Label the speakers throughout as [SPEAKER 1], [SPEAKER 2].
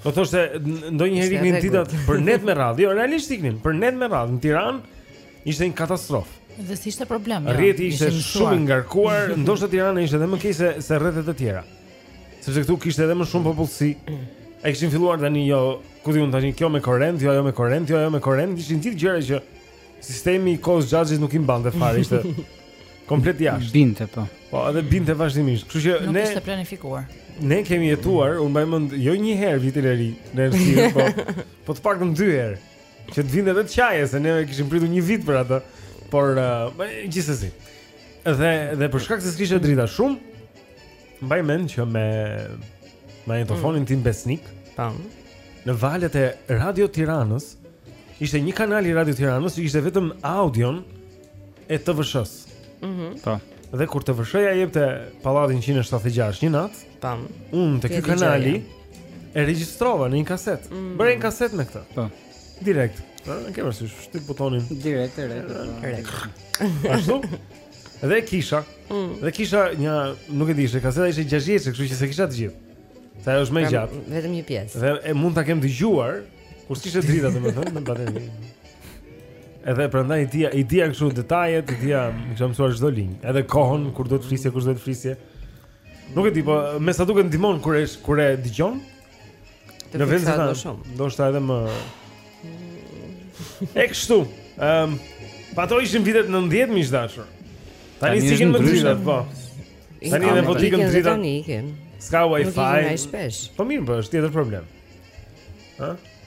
[SPEAKER 1] Do thoshte ndonjëherë iknin dritat për net me radhë. Jo, realisht iknin për net me radhë në Tiranë. Ishte një katastrofë.
[SPEAKER 2] Dhe si ishte problem? Jo?
[SPEAKER 1] Rrjeti ishte shumë i ngarkuar, ndoshta Tirana ishte edhe më keq se se rrethet e tjera. Sepse këtu kishte edhe më shumë popullsi. E kishin filluar tani jo, ku diun tani kjo me korrent, jo ajo me korrent, jo ajo me korrent, ishin gjithë gjëra që Sistemi i kohës së xhaxhit nuk i mbante fare, ishte komplet jashtë.
[SPEAKER 3] Binte po.
[SPEAKER 1] Po, edhe binte vazhdimisht. Kështu që ne
[SPEAKER 2] ishte planifikuar.
[SPEAKER 1] Ne kemi jetuar, unë mbaj mend jo një herë vitin e ri në errësirë, po. Po të paktën dy herë. Që të vinte dhe të qaje, se ne kishim pritur një vit për atë. Por uh, gjithsesi. Dhe dhe për shkak se s'kishte drita shumë, Mbaj mend që me magnetofonin mm. tim Besnik,
[SPEAKER 4] tam,
[SPEAKER 1] në valët e Radio Tiranës ishte një kanal i Radio Tiranës që ishte vetëm audio e TVSH-s.
[SPEAKER 4] Mhm.
[SPEAKER 3] Mm po.
[SPEAKER 1] Dhe kur TVSH-ja jepte pallatin 176 një natë,
[SPEAKER 4] tam,
[SPEAKER 1] unë te ky
[SPEAKER 4] kanal e
[SPEAKER 1] regjistrova në një kasetë.
[SPEAKER 4] Mm.
[SPEAKER 1] Bëre një kasetë me këtë.
[SPEAKER 3] Po.
[SPEAKER 1] Direkt. Ëh, ke parasysh, shtyp butonin.
[SPEAKER 3] Direkt,
[SPEAKER 4] direkt.
[SPEAKER 1] Ashtu. Dhe kisha,
[SPEAKER 4] mm.
[SPEAKER 1] dhe kisha një, nuk e di, ishte kaseta ishte gjashtë kështu që s'e kisha të gjithë. Sa ajo është më e gjatë.
[SPEAKER 4] Vetëm një pjesë.
[SPEAKER 1] Dhe e mund ta kem dëgjuar kur s'kishte drita domethënë me bateri. Edhe prandaj i dija, i dija kështu detajet, i dija, e kam mësuar çdo linjë, edhe kohën kur do të flisje, kur do të flisje. Nuk e di, po me sa duket ndihmon kur e kur e dëgjon, Në vend se ta
[SPEAKER 4] shohësh.
[SPEAKER 1] Ndoshta edhe më... E kështu. Um, po ato ishin vitet nëntëdhjetë miq të dashur. Tani s'ikin më dritat, po. Tani dhe po të
[SPEAKER 4] ikin dritat.
[SPEAKER 1] S'ka
[SPEAKER 4] wifi. Nuk
[SPEAKER 1] ikin
[SPEAKER 4] shpesh.
[SPEAKER 1] Po mirë, po është tjetër problem.
[SPEAKER 5] Ha?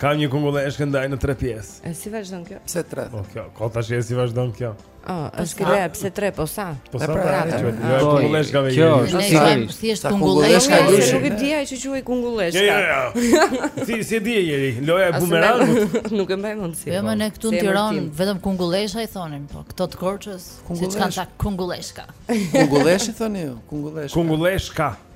[SPEAKER 5] Kam një kungulleshkë,
[SPEAKER 1] e
[SPEAKER 5] ndaj në
[SPEAKER 1] tre pjesë.
[SPEAKER 4] E si vazhdon kjo?
[SPEAKER 5] Pse tre?
[SPEAKER 1] Po kjo, ko tash e si vazhdon kjo?
[SPEAKER 4] Ah, oh, është kjo e pse tre po sa?
[SPEAKER 1] Po sa
[SPEAKER 5] pra,
[SPEAKER 1] jo,
[SPEAKER 4] ah.
[SPEAKER 3] kungulleshka
[SPEAKER 1] vetë.
[SPEAKER 3] Kjo është sigurisht.
[SPEAKER 5] Si
[SPEAKER 4] është
[SPEAKER 2] kungulleshka?
[SPEAKER 4] Nuk e di ai që quhej kungulleshka.
[SPEAKER 1] Jo, jo, jo. Si si e di ieri? Loja e bumerangut.
[SPEAKER 4] Nuk e mbaj mend si.
[SPEAKER 2] Jo, më ne këtu në Tiranë vetëm kungullesha i thonin, po këto të Korçës, siç kanë ta kungulleshka.
[SPEAKER 5] Kungulleshka i thoni ju, kungulleshka.
[SPEAKER 1] Kungulleshka.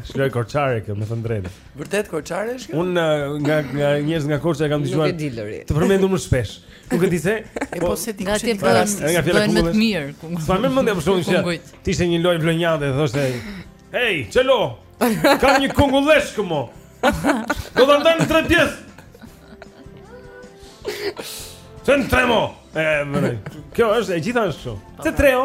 [SPEAKER 5] Është
[SPEAKER 1] lojë korçare kjo, me thënë drejtë.
[SPEAKER 5] Vërtet korçare është kjo?
[SPEAKER 1] Unë eh, nga nga njerëz nga Korça e kam dëgjuar. Të përmendur më shpesh. Nuk e di se.
[SPEAKER 5] E po, po se
[SPEAKER 2] ti ke
[SPEAKER 5] parasysh.
[SPEAKER 1] Nga fjala
[SPEAKER 2] më të mirë.
[SPEAKER 1] Sa më mendja për shkakun që të ishte një lojë vlonjate, thoshte, "Hey, çelo. Kam një kungulleshkë mo." Do ta ndaj në tre pjesë. Pse në tre mo. E, më Kjo është e gjitha është kështu. Pse tre o.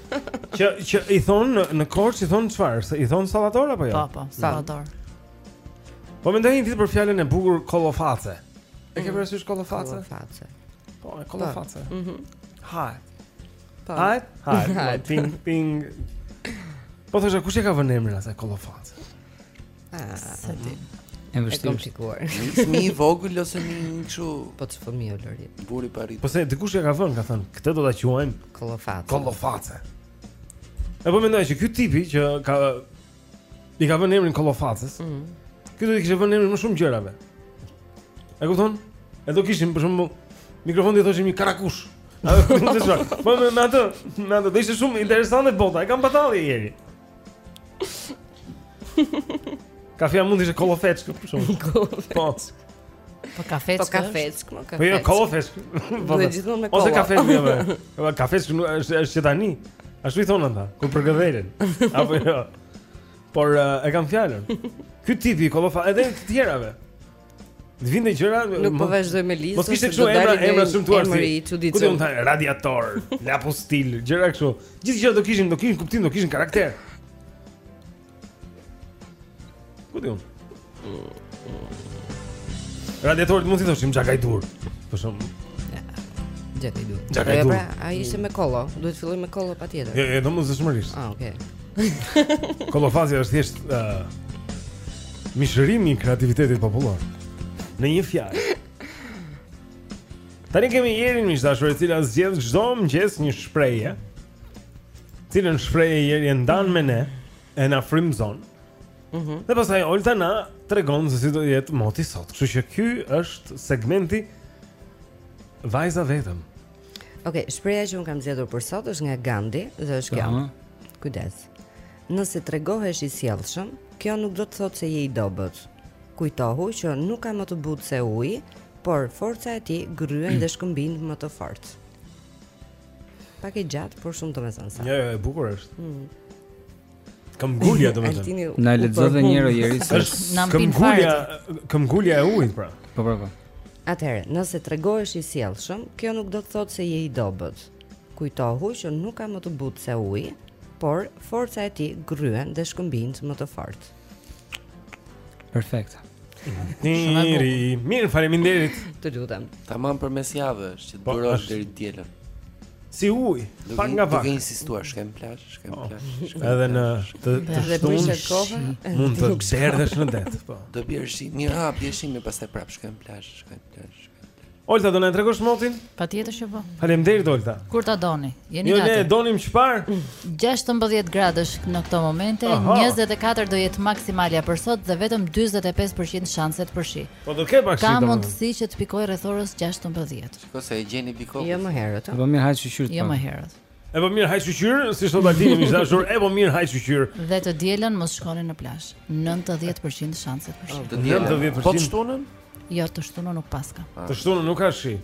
[SPEAKER 1] Që që i thon në, në Korçë i thon çfarë? Se i thon sallator apo jo?
[SPEAKER 2] Po, po, sallator.
[SPEAKER 1] Po mendoja një ditë për fjalën e bukur kolloface. E ke mm. parasysh kolloface?
[SPEAKER 4] Kolloface.
[SPEAKER 1] Po, e kolloface. Po.
[SPEAKER 4] Mhm.
[SPEAKER 1] Ha.
[SPEAKER 4] Po.
[SPEAKER 1] Ha.
[SPEAKER 4] Ha.
[SPEAKER 1] Ping ping. Po thosha kush e ka vënë emrin asaj kolloface?
[SPEAKER 3] E vështirë.
[SPEAKER 4] komplikuar.
[SPEAKER 5] Fëmi i vogël ose një kështu
[SPEAKER 4] po të fëmi o lori.
[SPEAKER 5] Burri pa rrit.
[SPEAKER 1] Po se dikush ia ka vënë, ka thënë, këtë do ta quajmë
[SPEAKER 4] kolloface.
[SPEAKER 1] Kolloface. E po mendoj që ky tipi që ka i ka vënë emrin kollofaces.
[SPEAKER 4] Mhm.
[SPEAKER 1] Mm ky do të kishte vënë emrin më shumë gjërave. E kupton? E do kishim për shembull mikrofonin e thoshim një karakush. A do të thotë çfarë? Po me atë, me atë do ishte shumë interesante bota. E kam batall Jeri. Kafja mund të ishte kollofeçkë, për shembull. Kollofeçkë. Po.
[SPEAKER 2] Po kafeçkë.
[SPEAKER 4] Po kafeçkë, po kafeçkë.
[SPEAKER 1] Po jo kollofeçkë. Po
[SPEAKER 4] jo gjithmonë me kollo.
[SPEAKER 1] Ose kafeçkë jo. Po kafeçkë është është që tani. Ashtu i thonë ata, kur përkëdhelin. Apo jo. Por e kam fjalën. Ky tipi kollofa edhe të tjerave. T'i vinte gjëra
[SPEAKER 4] Nuk po vazhdoj me listën
[SPEAKER 1] Mos kishte kështu emra, emra
[SPEAKER 4] të
[SPEAKER 1] shëmtuar si Ku
[SPEAKER 4] di
[SPEAKER 1] unë thonë, radiator, lapostil, gjëra kështu Gjithë gjërat do kishin, do kishin kuptim, do kishin karakter Ku di unë Radiatorit mund t'i thoshim gjakaj
[SPEAKER 4] dur Për shembull
[SPEAKER 1] Gjakaj dur
[SPEAKER 4] Gjakaj
[SPEAKER 1] dur
[SPEAKER 4] pra, A ishte me kollo, duhet të fillojë me kollo patjetër
[SPEAKER 1] Jo, jo, domosdoshmërisht
[SPEAKER 4] Ah, okej
[SPEAKER 1] Kollofacja është thjesht uh, Mishërimi i kreativitetit popullor. Në një fjalë. Tani kemi Jerin miq të dashur, e cila zgjedh çdo mëngjes një shprehje. Cilën shprehje Jeri e ndan me ne, e na frymzon. Mhm. Mm dhe pastaj Olta na tregon se si do jetë moti sot. Kështu që ky është segmenti vajza vetëm.
[SPEAKER 4] Okej, okay, shprehja që unë kam zgjedhur për sot është nga Gandhi dhe është kjo. Kujdes. Nëse tregohesh i sjellshëm, kjo nuk do të thotë se je i dobët. Kujtohu që nuk ka më të butë se uji, por forca e tij gryen dhe shkëmbin më të fortë. Pak e gjatë, por shumë domethënëse.
[SPEAKER 1] Jo, jo, e bukur është. Mm. Këmbgulja domethënë.
[SPEAKER 3] Na lexo dhe një herë Jeri se
[SPEAKER 1] këmbgulja, këmbgulja e ujit pra.
[SPEAKER 3] Po, po, po.
[SPEAKER 4] Atëherë, nëse tregohesh i sjellshëm, kjo nuk do të thotë se je i dobët. Kujtohu që nuk ka më të butë se uji, por forca e tij gryen dhe shkëmbinjt më të fortë.
[SPEAKER 3] Perfekt.
[SPEAKER 1] Mirë, mirë, faleminderit.
[SPEAKER 4] Të lutem.
[SPEAKER 5] Tamam për mes javës që të
[SPEAKER 1] po,
[SPEAKER 5] durosh deri të dielën.
[SPEAKER 1] Si uj, pak nga pak.
[SPEAKER 5] Do insistuar, shkëmb plazh, shkëmb oh, plazh.
[SPEAKER 1] Edhe në të të shtunë
[SPEAKER 4] kohë,
[SPEAKER 1] mund të derdhesh në det, po.
[SPEAKER 5] Do bjerë shi, një hap, bjerë shi më pastaj prap shkëmb plazh, shkëmb plazh.
[SPEAKER 1] Olta do na tregosh motin?
[SPEAKER 2] Patjetër që po.
[SPEAKER 1] Faleminderit Olta.
[SPEAKER 2] Kur ta doni? Jeni
[SPEAKER 1] jo,
[SPEAKER 2] gati.
[SPEAKER 1] Jo, ne donim çfar?
[SPEAKER 2] 16 gradësh në këto momente,
[SPEAKER 1] Aha.
[SPEAKER 2] 24 do jetë maksimalja për sot dhe vetëm 45% shanset për shi.
[SPEAKER 1] Po do ketë pak
[SPEAKER 2] shi.
[SPEAKER 1] Ka
[SPEAKER 2] mundësi që të pikojë rreth orës 16.
[SPEAKER 5] Shikoje se e gjeti pikon.
[SPEAKER 4] Jo më herët.
[SPEAKER 3] Po mirë hajt shyqyr.
[SPEAKER 2] Jo më herët.
[SPEAKER 1] E po mirë haj shyqyr, si thotë Altini miq të dashur, e po mirë haj shyqyr.
[SPEAKER 2] Dhe të dielën mos shkoni në plazh. 90% shanse për shi.
[SPEAKER 5] Të dielën
[SPEAKER 1] 90%.
[SPEAKER 5] Po të shtunën?
[SPEAKER 2] Jo, të shtunën nuk paska. Ah.
[SPEAKER 1] Të shtunën nuk ka shi.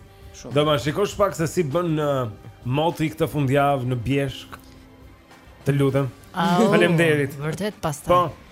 [SPEAKER 1] Do ma shikosh pak se si bën në uh, moti këtë fundjavë në Bjeshkë. Të lutem. Faleminderit.
[SPEAKER 2] Vërtet pastaj.
[SPEAKER 1] Po.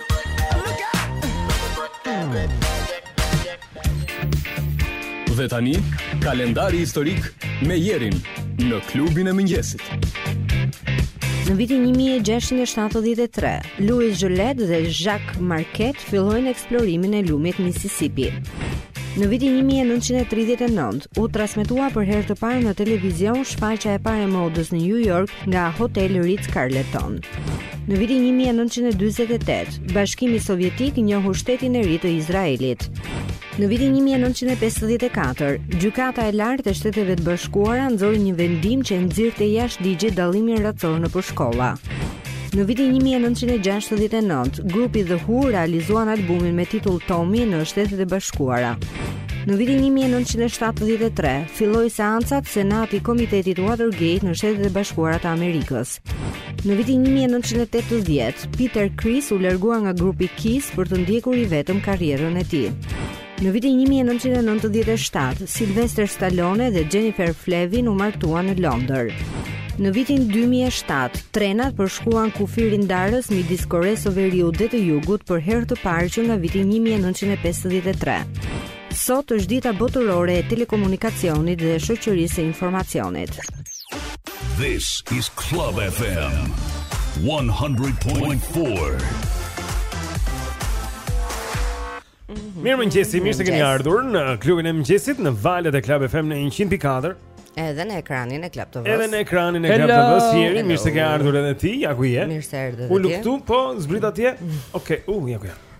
[SPEAKER 6] Dhe tani, kalendari historik me Jerin në klubin e mëngjesit.
[SPEAKER 4] Në vitin 1673, Louis Joliet dhe Jacques Marquette fillojnë eksplorimin e lumit Mississippi. Në vitin 1939, u transmetua për herë të parë në televizion shfaqja e parë e modës në New York nga Hotel Ritz-Carlton. Në vitin një mijë e nëntëqind e dyzet e tetë, Bashkimi Sovjetik njohu shtetin e ri të Izraelit. Në vitin 1954, Gjykata e Lartë e Shteteve të Bashkuara nxori një vendim që nxirrte jashtë ligjit dallimin racor nëpër shkolla. Në vitin 1969, grupi The Who realizuan albumin me titull Tommy në Shtetet e Bashkuara. Në vitin 1973, filloi seancat Senati i Komitetit Watergate në Shtetet e Bashkuara të Amerikës. Në vitin 1980, Peter Criss u largua nga grupi Kiss për të ndjekur i vetëm karrierën e tij. Në vitin 1997, Sylvester Stallone dhe Jennifer Flavin u martuan në Londër. Në vitin 2007, trenat përshkuan kufirin ndarës midis Koresë së Veriut dhe të Jugut për herë të parë që nga viti 1953. Sot është dita botërore e telekomunikacionit dhe shoqërisë së informacionit.
[SPEAKER 7] This is Club FM 100.4.
[SPEAKER 1] Mirëmëngjesi, mirë se keni ardhur në klubin e mëngjesit në valët e Club FM në 100.4
[SPEAKER 4] Edhe në ekranin e Club TV.
[SPEAKER 1] Edhe në ekranin e Club TV, Jeri, mirë se ke ardhur edhe ti, ja ku je.
[SPEAKER 4] Mirë se erdhe ti.
[SPEAKER 1] U luftu, po zbrit atje. Okej, okay. u uh, ja ku
[SPEAKER 5] jam.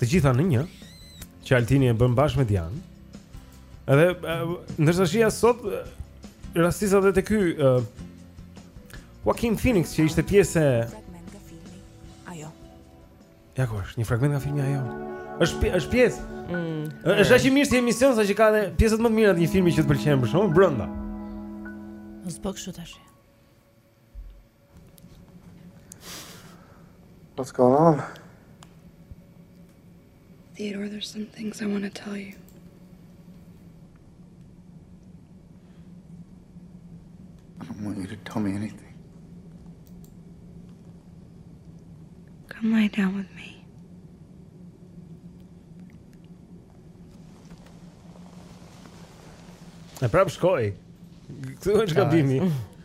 [SPEAKER 3] Të
[SPEAKER 1] gjitha në një Që Altini e bën bashkë me Dian Edhe Ndërsa shihja sot rastisa edhe te ky uh, Joaquin Phoenix që ishte pjesë
[SPEAKER 8] Ajo
[SPEAKER 1] Ja ku është, një fragment nga filmi Ajo është, është pjesë mm, është aq i mirë si emision Sa që ka dhe pjesët më të mira të një filmi që të pëlqen Për shembull, brenda
[SPEAKER 2] Në zbëk shu të ashtë
[SPEAKER 9] What's going on?
[SPEAKER 8] Theodore, there's some things I want to tell you.
[SPEAKER 9] I don't want you to tell me anything.
[SPEAKER 8] Come lie down with me.
[SPEAKER 1] E prapë shkoj. Këtu është gabimi.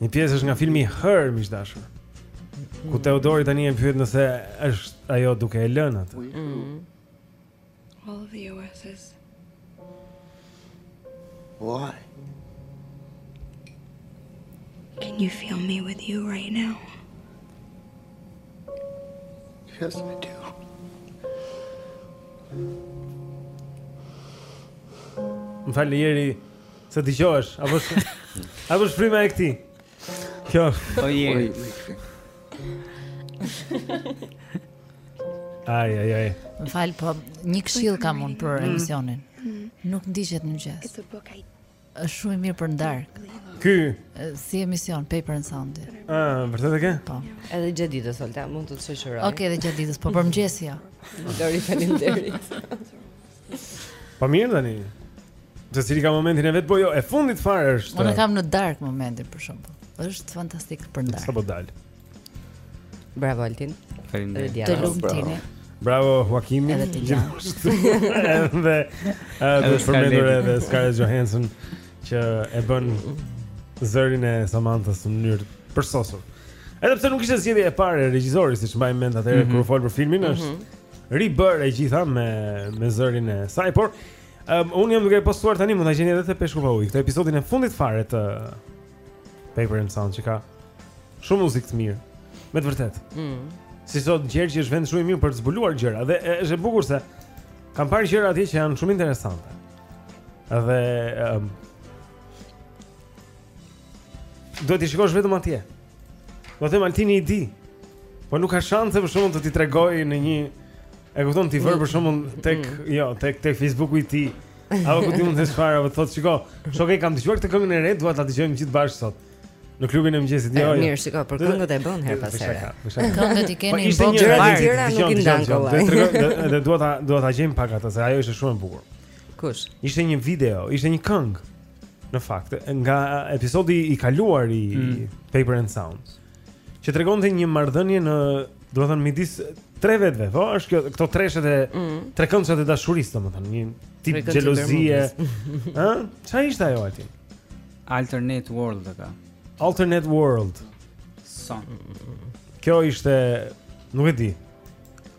[SPEAKER 1] Një pjesë është nga filmi Her, miq të dashur. Ku Teodori tani e pyet nëse është ajo duke e lënë atë.
[SPEAKER 4] Mm.
[SPEAKER 8] All of the OSs.
[SPEAKER 9] Why?
[SPEAKER 8] Can you feel me with you right now?
[SPEAKER 9] Yes, I do.
[SPEAKER 1] Më fal, Jeri, Se dëgjohesh, apo është apo është frima e këtij. Kjo.
[SPEAKER 3] Po je.
[SPEAKER 1] Ai ai ai.
[SPEAKER 2] Fal po, një këshillë kam unë për mm. emisionin. Mm. Nuk ndiqet në mëngjes.
[SPEAKER 8] It's a book I
[SPEAKER 2] është shumë mirë për në
[SPEAKER 1] darkë.
[SPEAKER 2] Ky si emision Paper and Sound.
[SPEAKER 1] Ëh, vërtet e ke?
[SPEAKER 2] Po.
[SPEAKER 4] Edhe gjatë ditës Olta mund të të shoqëroj.
[SPEAKER 2] Okej, okay, edhe gjatë ditës, po për mëngjes jo.
[SPEAKER 4] Dori faleminderit.
[SPEAKER 1] Po mirë tani. Secili ka momentin e vet, po jo, e fundit fare është.
[SPEAKER 2] Unë kam në darkë momentin për shembull. Është fantastik për darkë.
[SPEAKER 1] Sa po dal.
[SPEAKER 4] Bravo Altin.
[SPEAKER 3] Faleminderit.
[SPEAKER 2] Të lumtë.
[SPEAKER 1] Bravo Joaquin.
[SPEAKER 2] Edhe
[SPEAKER 1] ti. Edhe
[SPEAKER 3] të
[SPEAKER 1] përmendur edhe Scarlett Johansson që e bën zërin e Samanthës në mënyrë të përsosur. Edhe pse nuk ishte zgjedhja e parë e regjisorit, siç mbaj mend atëherë
[SPEAKER 3] mm -hmm.
[SPEAKER 1] kur u fol për filmin, mm -hmm. është mhm. ribërë e gjitha me me zërin e saj, por um, unë jam duke e postuar tani mund ta gjeni edhe te peshku pa ujë. Këtë episodin e fundit fare të Paper and Sound që ka shumë muzikë të mirë. Me të vërtetë.
[SPEAKER 4] Mm.
[SPEAKER 1] Siç thotë Gjergji që është vend shumë i mirë për të zbuluar gjëra dhe është e bukur se kam parë gjëra atje që janë shumë interesante. Dhe um, duhet t'i shikosh vetëm atje. Do të them Altini i di. Po nuk ka shanse për shembull të t'i tregojë në një e kupton ti vër për mm. shembull tek mm. jo, tek tek Facebooku i tij. Apo ku ti mund të shfaqë, apo thotë shiko, shokë kam dëgjuar këtë këngën e re, dua ta dëgjojmë gjithë bashkë sot. Në klubin e mëngjesit, jo, jo.
[SPEAKER 4] Mirë, shiko, për këngët e bën herë pas here.
[SPEAKER 2] Këngët i
[SPEAKER 1] po
[SPEAKER 2] keni në botë
[SPEAKER 4] gjëra të tjera nuk i ndan kollaj.
[SPEAKER 1] Dhe dua ta dua ta gjejmë pak atë, se ajo ishte shumë e bukur.
[SPEAKER 4] Kush?
[SPEAKER 1] Ishte një video, ishte një këngë. në fakt, nga episodi i kaluar i
[SPEAKER 3] mm.
[SPEAKER 1] Paper and Sound, që tregonte një marrëdhënie në, domethënë midis tre vetëve, po, është kjo këto treshet e
[SPEAKER 4] mm.
[SPEAKER 1] trekëndëshat e dashurisë, domethënë, një tip xhelozie. Ë? Ça ishte ajo aty?
[SPEAKER 3] Alternate World ka.
[SPEAKER 1] Alternate World.
[SPEAKER 3] Son.
[SPEAKER 1] Kjo ishte, nuk e di.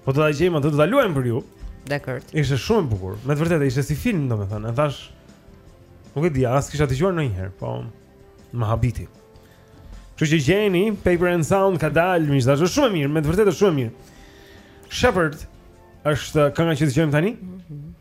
[SPEAKER 1] Po do ta gjejmë atë, do ta luajmë për ju.
[SPEAKER 4] Dakord.
[SPEAKER 1] Ishte shumë e bukur. Me të vërtetë ishte si film, domethënë. E thashë nuk e di, as e kisha dëgjuar ndonjëherë, po më habiti. Kështu që gjeni Paper and Sound ka dalë, më është dashur shumë e mirë, me të vërtetë shumë e mirë. Shepherd është kënga që dëgjojmë tani. Mm
[SPEAKER 10] -hmm.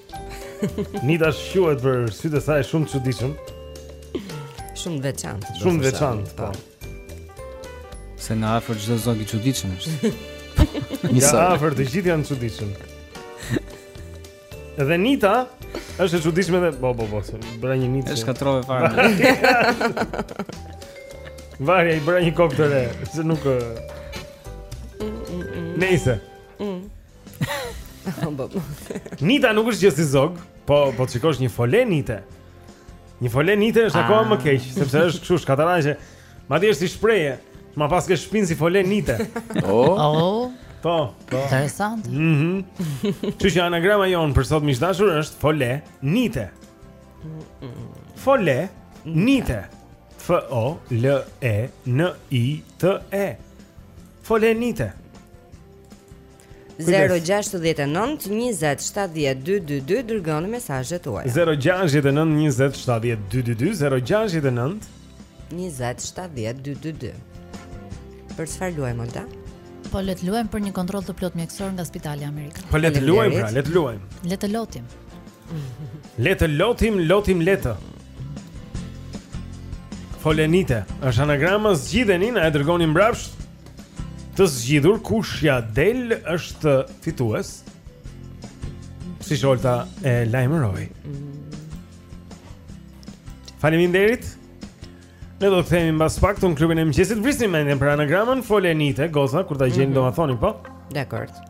[SPEAKER 1] Nita shquhet për sytë e saj shumë të çuditshëm.
[SPEAKER 10] Shumë të veçantë.
[SPEAKER 1] Shumë të veçantë, po. po.
[SPEAKER 11] Se nga afër çdo zog i çuditshëm është.
[SPEAKER 1] Nga afër të gjithë janë të çuditshëm. Dhe Nita është e çuditshme dhe po po po, bëra një
[SPEAKER 11] Nita.
[SPEAKER 1] Është
[SPEAKER 11] katrore fare.
[SPEAKER 1] Fare, i bëra një kokë të re, se nuk Nëse.
[SPEAKER 10] Mm.
[SPEAKER 1] Nita nuk është gjë si zog, po po të shikosh një fole nite. Një fole nite është akoma më ah. keq, sepse është kështu shkatarraqe. Madje është si shprehje, ma paske shpinë si fole nite.
[SPEAKER 5] Oh.
[SPEAKER 2] Oh.
[SPEAKER 1] Po, po.
[SPEAKER 2] Interesant.
[SPEAKER 1] Mhm. Mm Kështu që anagrama jonë për sot miq të dashur është fole nite. Fole nite. F O L E N I T E. Fole nite.
[SPEAKER 10] 0-6-19-27-12-22 Dërgoni mesazhet tuaja 0-6-19-27-12-22 0-6-19-27-12-22 Për çfarë luajmë Oda?
[SPEAKER 2] Po le të luajmë për një kontroll të plotë mjekësor nga Spitali Amerikan.
[SPEAKER 1] Po le të luajmë, pra, le të luajmë.
[SPEAKER 2] Le të lotim.
[SPEAKER 1] Le të lotim, lotim le të. Folenite, është anagrama zgjidheni, na e dërgoni mbrapsht. Të zgjidhur kush ia del është fitues. Siç Holta e lajmëroi. Faleminderit. Ne do kthehemi mbas pak te klubi e mëngjesit, vrisni mendjen për anagramën, folenite, goza kur ta gjeni mm -hmm. do ma thoni, po?
[SPEAKER 10] Dakor.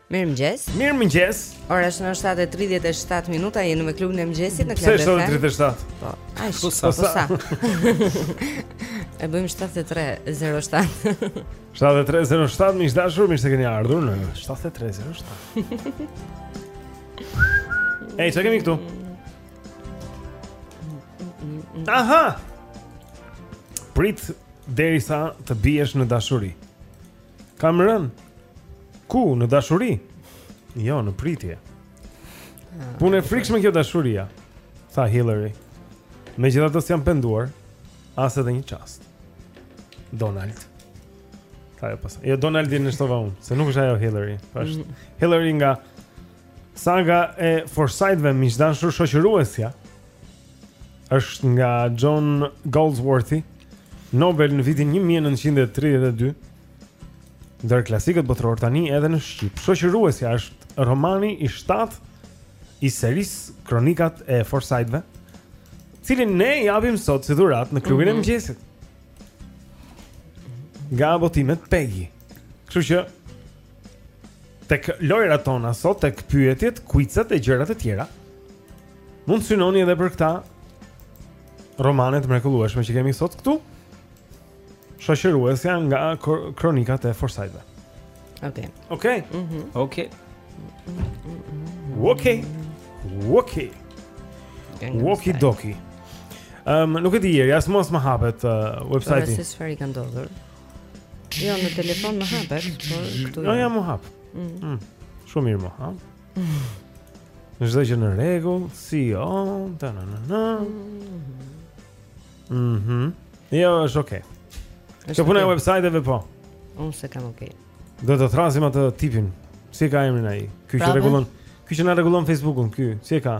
[SPEAKER 4] Mirëmëngjes
[SPEAKER 1] Mirëmëngjes
[SPEAKER 4] Ora është në 7.37 minuta Jeni me klubin e mëngjesit në Club
[SPEAKER 1] FM
[SPEAKER 4] Pse
[SPEAKER 1] është 37?
[SPEAKER 4] Po, aq është,
[SPEAKER 1] po sa,
[SPEAKER 4] po sa E bëjmë 73.07
[SPEAKER 1] 73.07, miq të dashur, mirë se keni ardhur në 73.07 Ej, ç'kemi këtu? Aha! Prit derisa të biesh në dashuri Kam rënë. Ku në dashuri? Jo, në pritje. Ah, Punë e frikshme kjo dashuria, tha Hillary. Megjithatë s'jam penduar as edhe një çast. Donald. Tha ajo pas. Jo Donaldi e shtova unë, se nuk është ajo Hillary. Është
[SPEAKER 4] mm.
[SPEAKER 1] Hillary nga saga e Forsajtëve miq të dashur shoqëruesja. është nga John Galsworthy, Nobel në vitin 1932. Ndër klasikët botëror tani edhe në shqip. Shoqëruesja është romani i 7 i serisë Kronikat e Forsajtëve, të cilin ne japim sot si dhuratë në klubin mm -hmm. e
[SPEAKER 4] mhm.
[SPEAKER 1] mëngjesit. Nga botimet Pegi. Kështu që tek lojërat tona sot, tek pyetjet, quizet e gjërat e tjera. Mund të synoni edhe për këto romane të mrekullueshme që kemi sot këtu. Shoqëruesja nga kronikat e Forsajtëve.
[SPEAKER 4] Ok.
[SPEAKER 1] Ok.
[SPEAKER 4] Mm
[SPEAKER 3] -hmm.
[SPEAKER 1] Ok. Ok. Ok. Oki doki. Ehm, um, nuk e di jeri, as mos më hapet uh, website-i.
[SPEAKER 4] Por se çfarë ka ndodhur? Jo, në telefon më hapet, por këtu.
[SPEAKER 1] Jo, ja m'u hap.
[SPEAKER 4] Mm.
[SPEAKER 1] Mm. Shumë mirë m'u hap. Çdo gjë në rregull, si jo, ta na na na. Mm-hmm. Mhm. Jo, është okay. Kjo puna e website-eve po.
[SPEAKER 4] Unë s'e kam okay.
[SPEAKER 1] Do ta thrasim atë tipin. Si e ka emrin ai? Ky që rregullon. Ky që na rregullon Facebook-un, ky. Si e ka?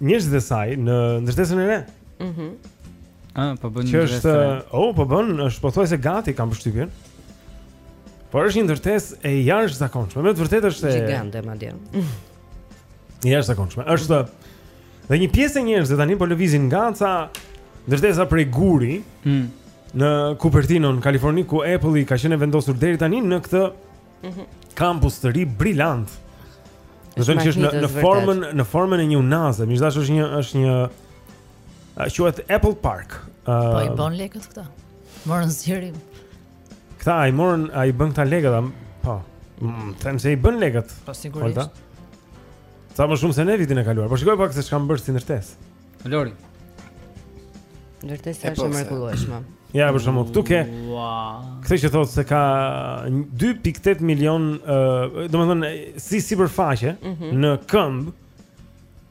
[SPEAKER 1] njerëzit e saj në ndërtesën e re.
[SPEAKER 4] Mhm.
[SPEAKER 3] Mm ah, po bën
[SPEAKER 1] ndërtesë.
[SPEAKER 3] Që
[SPEAKER 1] është, oh, po bën, është pothuajse gati, kam përshtypjen. Por është një ndërtesë e jashtëzakonshme. Me të vërtetë është
[SPEAKER 4] gigante madje.
[SPEAKER 1] E jashtëzakonshme. Është dhe një pjesë e njerëzve tani po lëvizin nga ca ndërtesa prej guri.
[SPEAKER 3] Mhm.
[SPEAKER 1] Në Cupertino, në Kaliforni, ku Apple-i ka qenë vendosur deri tani në këtë
[SPEAKER 4] Mhm.
[SPEAKER 1] Kampus të ri brilant. Domethënë në në formën në formën e një unaze, siç thashë është një është një quhet Apple Park.
[SPEAKER 2] Po i bën lekët këta. Morën zgjerim.
[SPEAKER 1] Këta i morën, ai bën këta lekët, po. Mm, them se i bën lekët.
[SPEAKER 2] Po sigurisht.
[SPEAKER 1] Sa më shumë se ne vitin e kaluar. Po shikoj pak se çka bërë si ndërtesë.
[SPEAKER 3] Lori.
[SPEAKER 4] Ndërtesa është e mrekullueshme.
[SPEAKER 1] Ja, për shembull, këtu ke Këtë që thotë se ka 2.8 milion uh, Domethënë, si sipërfaqe
[SPEAKER 4] mm -hmm.
[SPEAKER 1] Në këmbë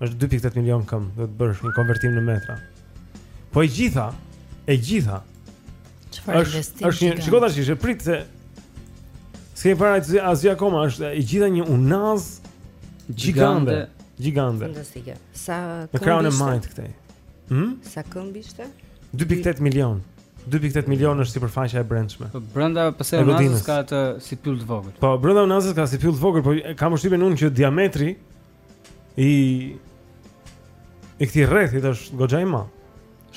[SPEAKER 1] është 2.8 milion këmbë Do të bësh një konvertim në metra Po e gjitha E gjitha
[SPEAKER 2] Çfarë investim?
[SPEAKER 1] Është një, shikoj ta shohësh prit se s'ke para asgjë akoma, është e gjitha një unazë gjigande, gjigande.
[SPEAKER 4] Fantastike. Sa
[SPEAKER 1] këmbë? Në e majt këtej. Hm?
[SPEAKER 4] Sa këmbë ishte?
[SPEAKER 1] 2.8 milion. 2.8 milion është sipërfaqja e brendshme.
[SPEAKER 3] Po brenda pse unazës ka atë si pyll të vogël.
[SPEAKER 1] Po brenda unazës ka si pyll të vogël, po kam përshtypjen unë që diametri i i këtij rrethi është goxha i madh.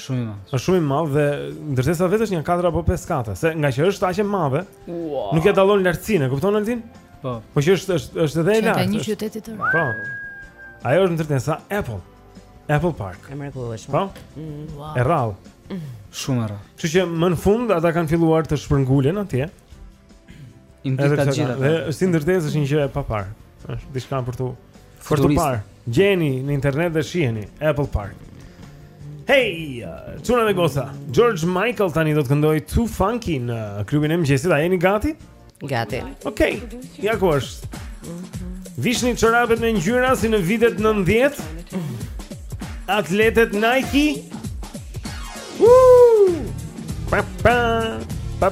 [SPEAKER 3] Shumë i madh.
[SPEAKER 1] Është shumë i madh dhe ndërtesa vetë është nja katër apo pesë kate, se ngaqë është aq e madhe,
[SPEAKER 3] wow.
[SPEAKER 1] nuk ia dallon lartësinë, e kupton Altin?
[SPEAKER 3] Po.
[SPEAKER 1] Po që është është është edhe e
[SPEAKER 2] lartë. Ka një qytet i tërë.
[SPEAKER 1] Po. Ajo është ndërtesa Apple. Apple Park.
[SPEAKER 4] E mrekullueshme.
[SPEAKER 1] Po.
[SPEAKER 4] Mm,
[SPEAKER 2] wow.
[SPEAKER 1] E rrallë. Mm.
[SPEAKER 3] Shumë e rrallë.
[SPEAKER 1] Kështu që më në fund ata kanë filluar të shpërngulen atje.
[SPEAKER 3] Implikat
[SPEAKER 1] të
[SPEAKER 3] gjitha.
[SPEAKER 1] Dhe është si ndërtesë është një gjë e paparë. Është diçka për t'u për
[SPEAKER 3] t'u
[SPEAKER 1] parë. Gjeni në internet dhe shiheni Apple Park. Hey, çuna dhe goca. George Michael tani do të këndojë Too Funky në klubin e mëngjesit. A jeni gati?
[SPEAKER 4] Gati.
[SPEAKER 1] Okej. Okay. Ja ku është. Vishni çorapet me ngjyra si në vitet 90. Atletet Nike. Woo! Pa pa pa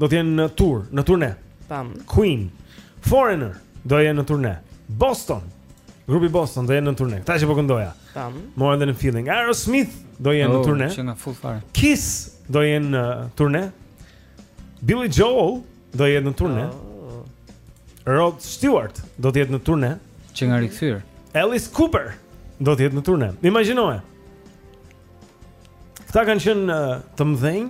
[SPEAKER 1] Do të jenë në tur, në turne.
[SPEAKER 4] Pam.
[SPEAKER 1] Queen, Foreigner do jenë në turne. Boston. Grupi Boston do jenë në turne. Këta që po këndoja.
[SPEAKER 4] Pam.
[SPEAKER 1] More than a feeling. Aerosmith do jenë
[SPEAKER 3] oh, në
[SPEAKER 1] turne.
[SPEAKER 3] Që nga full fare.
[SPEAKER 1] Kiss do jenë në turne. Billy Joel do jetë në turne.
[SPEAKER 4] Oh.
[SPEAKER 1] Rod Stewart do të jetë në turne.
[SPEAKER 3] Qenka rikthyer.
[SPEAKER 1] Alice Cooper do të jetë në turne. Imagjinoje. Këta kanë qenë eh, të mëdhenj.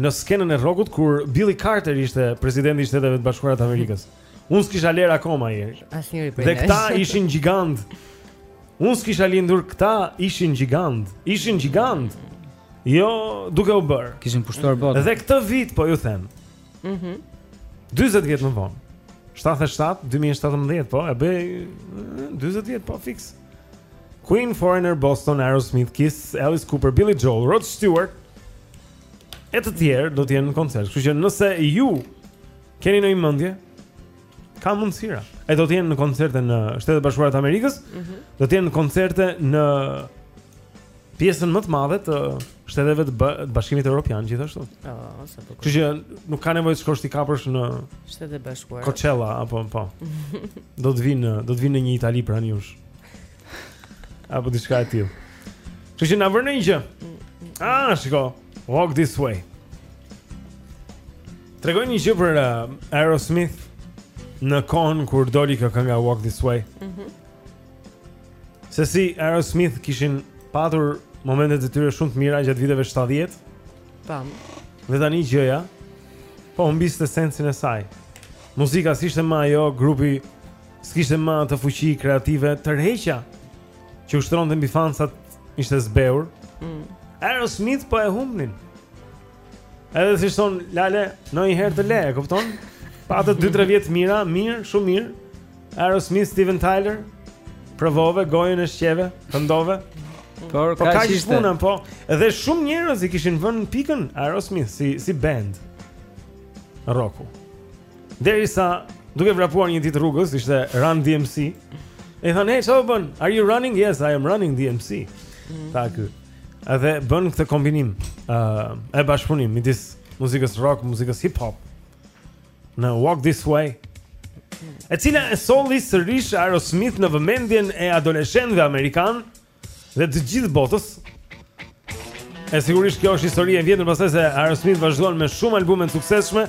[SPEAKER 1] në skenën e rrokut kur Billy Carter ishte presidenti i Shteteve të Bashkuara të Amerikës. Unë s'kisha lerë akoma ieri.
[SPEAKER 4] Asnjëri prej nesh.
[SPEAKER 1] Dhe këta ishin gjigantë. Unë s'kisha lindur, këta ishin gjigantë. Ishin gjigantë. Jo, duke u bërë.
[SPEAKER 3] Kishin pushtuar botën.
[SPEAKER 1] Dhe këtë vit po ju them.
[SPEAKER 4] Mhm.
[SPEAKER 1] Mm 40 vjet më vonë. 77 2017 po e bën 40 vjet po fiks. Queen, Foreigner, Boston, Aerosmith, Kiss, Alice Cooper, Billy Joel, Rod Stewart e të tjerë do të jenë në koncert. Kështu që nëse ju keni ndonjë mendje ka mundësira. E do të jenë në koncerte në Shtetet e Bashkuara të Amerikës,
[SPEAKER 4] mm -hmm.
[SPEAKER 1] do të jenë në koncerte në pjesën më të madhe të shteteve të Bashkimit Evropian gjithashtu.
[SPEAKER 4] Po, sa bukur.
[SPEAKER 1] Kështu që nuk ka nevojë të shkosh t'i kapësh në
[SPEAKER 4] Shtetet e Bashkuara.
[SPEAKER 1] Coachella apo jo. do të vijnë, do të vijnë në një Itali pranë jush. Apo diçka e tillë. Kështu që na vjen një gjë. Ah, shiko. Walk this way. Tregojnë një gjë për uh, Aerosmith në kohën kur doli kjo kënga Walk this way.
[SPEAKER 4] Mhm.
[SPEAKER 1] Mm Se si Aerosmith kishin patur momentet e tyre shumë të mira gjatë viteve 70.
[SPEAKER 4] Tam.
[SPEAKER 1] Dhe tani gjëja po humbiste sensin e saj. Muzika s'ishte më ajo, grupi s'kishte më atë fuqi kreative, tërheqja që ushtronte mbi fansat ishte zbehur.
[SPEAKER 4] Mm.
[SPEAKER 1] Aerosmith po e humbnin. Edhe siç thonë lale, ndonjëherë të lë, e kupton? Pa atë 2-3 vjet mirë, mirë, shumë mirë. Aerosmith, Steven Tyler, provove gojën e shqeve, këndove.
[SPEAKER 3] Por
[SPEAKER 1] po, kaq
[SPEAKER 3] ishte.
[SPEAKER 1] Punën, po, edhe shumë njerëz i kishin vënë pikën Aerosmith si si band. Roku. Derisa duke vrapuar një ditë rrugës, ishte Run DMC. E thotë, "Hey, çfarë bën? Are you running?" "Yes, I am running DMC." Mm. Ta ky. Edhe bënë këtë kombinim, ë, uh, e bashkëpunim midis muzikës rock, muzikës hip hop. Në Walk This Way. E cila e soli sërish Aerosmith në vëmendjen e adoleshentëve amerikanë dhe të gjithë botës. E sigurisht kjo është histori e vjetër, pastaj se Aerosmith vazhduan me shumë albume të suksesshme,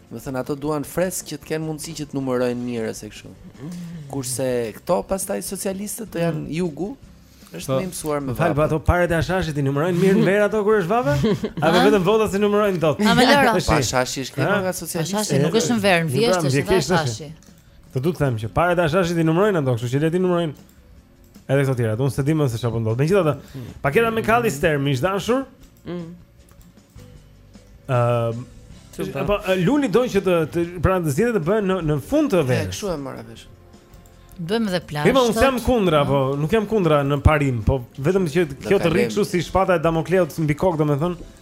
[SPEAKER 5] Do të thënë ato duan fresk që të kenë mundësi që të numërojnë mirë e kështu. Kurse këto pastaj socialistët të janë mm. jugu, është po, më mësuar me
[SPEAKER 1] vapë. Po ato paret e hashashit i numërojnë mirë në verë ato kur është vapa? A do vetëm vota s'i numërojnë dot?
[SPEAKER 2] A më lëro.
[SPEAKER 5] Po hashashi është këtu nga socialistët.
[SPEAKER 2] Hashashi nuk është në verë, në
[SPEAKER 1] vjeshtë
[SPEAKER 2] është hashashi.
[SPEAKER 1] Po du të them që paret e hashashit i numërojnë ato, kështu që le t'i numërojnë. Edhe këto tjera, unë s'e di më se çfarë po ndodh. Megjithatë, mm. paketa McAllister miq të dashur.
[SPEAKER 4] Ëh.
[SPEAKER 1] Mm.
[SPEAKER 4] Uh,
[SPEAKER 1] Po Luli don që të, të pra zgjedhjet të bëhen në në fund të verës.
[SPEAKER 5] Kështu e mora vesh.
[SPEAKER 2] Bëjmë edhe plazh.
[SPEAKER 1] Po unë jam kundra, po nuk jam kundra në parim, po vetëm që kjo të rri kështu si shpata e Damokleut mbi kokë, domethënë.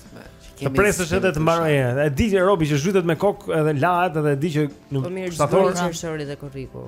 [SPEAKER 1] Të presësh edhe të mbarojë. E di që robi që zhytet me kokë edhe lahet edhe di që në
[SPEAKER 4] po
[SPEAKER 1] stator
[SPEAKER 4] është shori dhe korriku.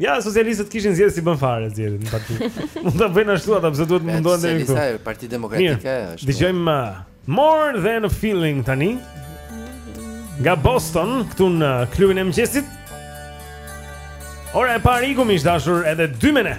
[SPEAKER 1] Ja, socialistët kishin zgjedhje s'i bënë fare zgjedhjet në parti. Mund ta bëjnë ashtu ata, pse duhet të mundohen deri këtu.
[SPEAKER 5] Socialistët, Partia Demokratike është.
[SPEAKER 1] Dëgjojmë uh, More Than a Feeling tani. Nga Boston, këtu në klubin e mëngjesit. Ora e parë iku miq të dashur edhe 2 mene.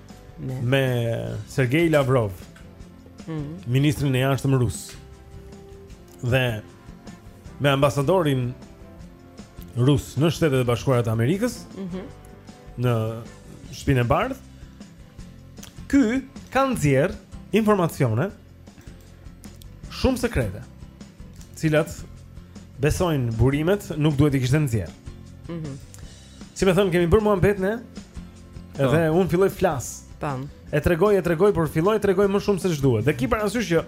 [SPEAKER 12] me, me
[SPEAKER 1] Sergei Lavrov,
[SPEAKER 3] mm
[SPEAKER 4] -hmm.
[SPEAKER 1] ministrin e jashtëm rus. Dhe me ambasadorin rus në Shtetet e Bashkuara të Amerikës,
[SPEAKER 4] mm -hmm.
[SPEAKER 1] në Shpinën e Bardhë. Ky ka nxjerrë informacione shumë sekrete, të cilat besojnë burimet nuk duhet t'i kishte nxjerrë.
[SPEAKER 4] Mhm.
[SPEAKER 1] Mm Si me thënë, kemi bërë muhabet ne po. Edhe oh. unë filloj flas
[SPEAKER 4] Tam.
[SPEAKER 1] E tregoj, e tregoj, por filloj e tregoj më shumë se ç'duhet Dhe ki parasysh që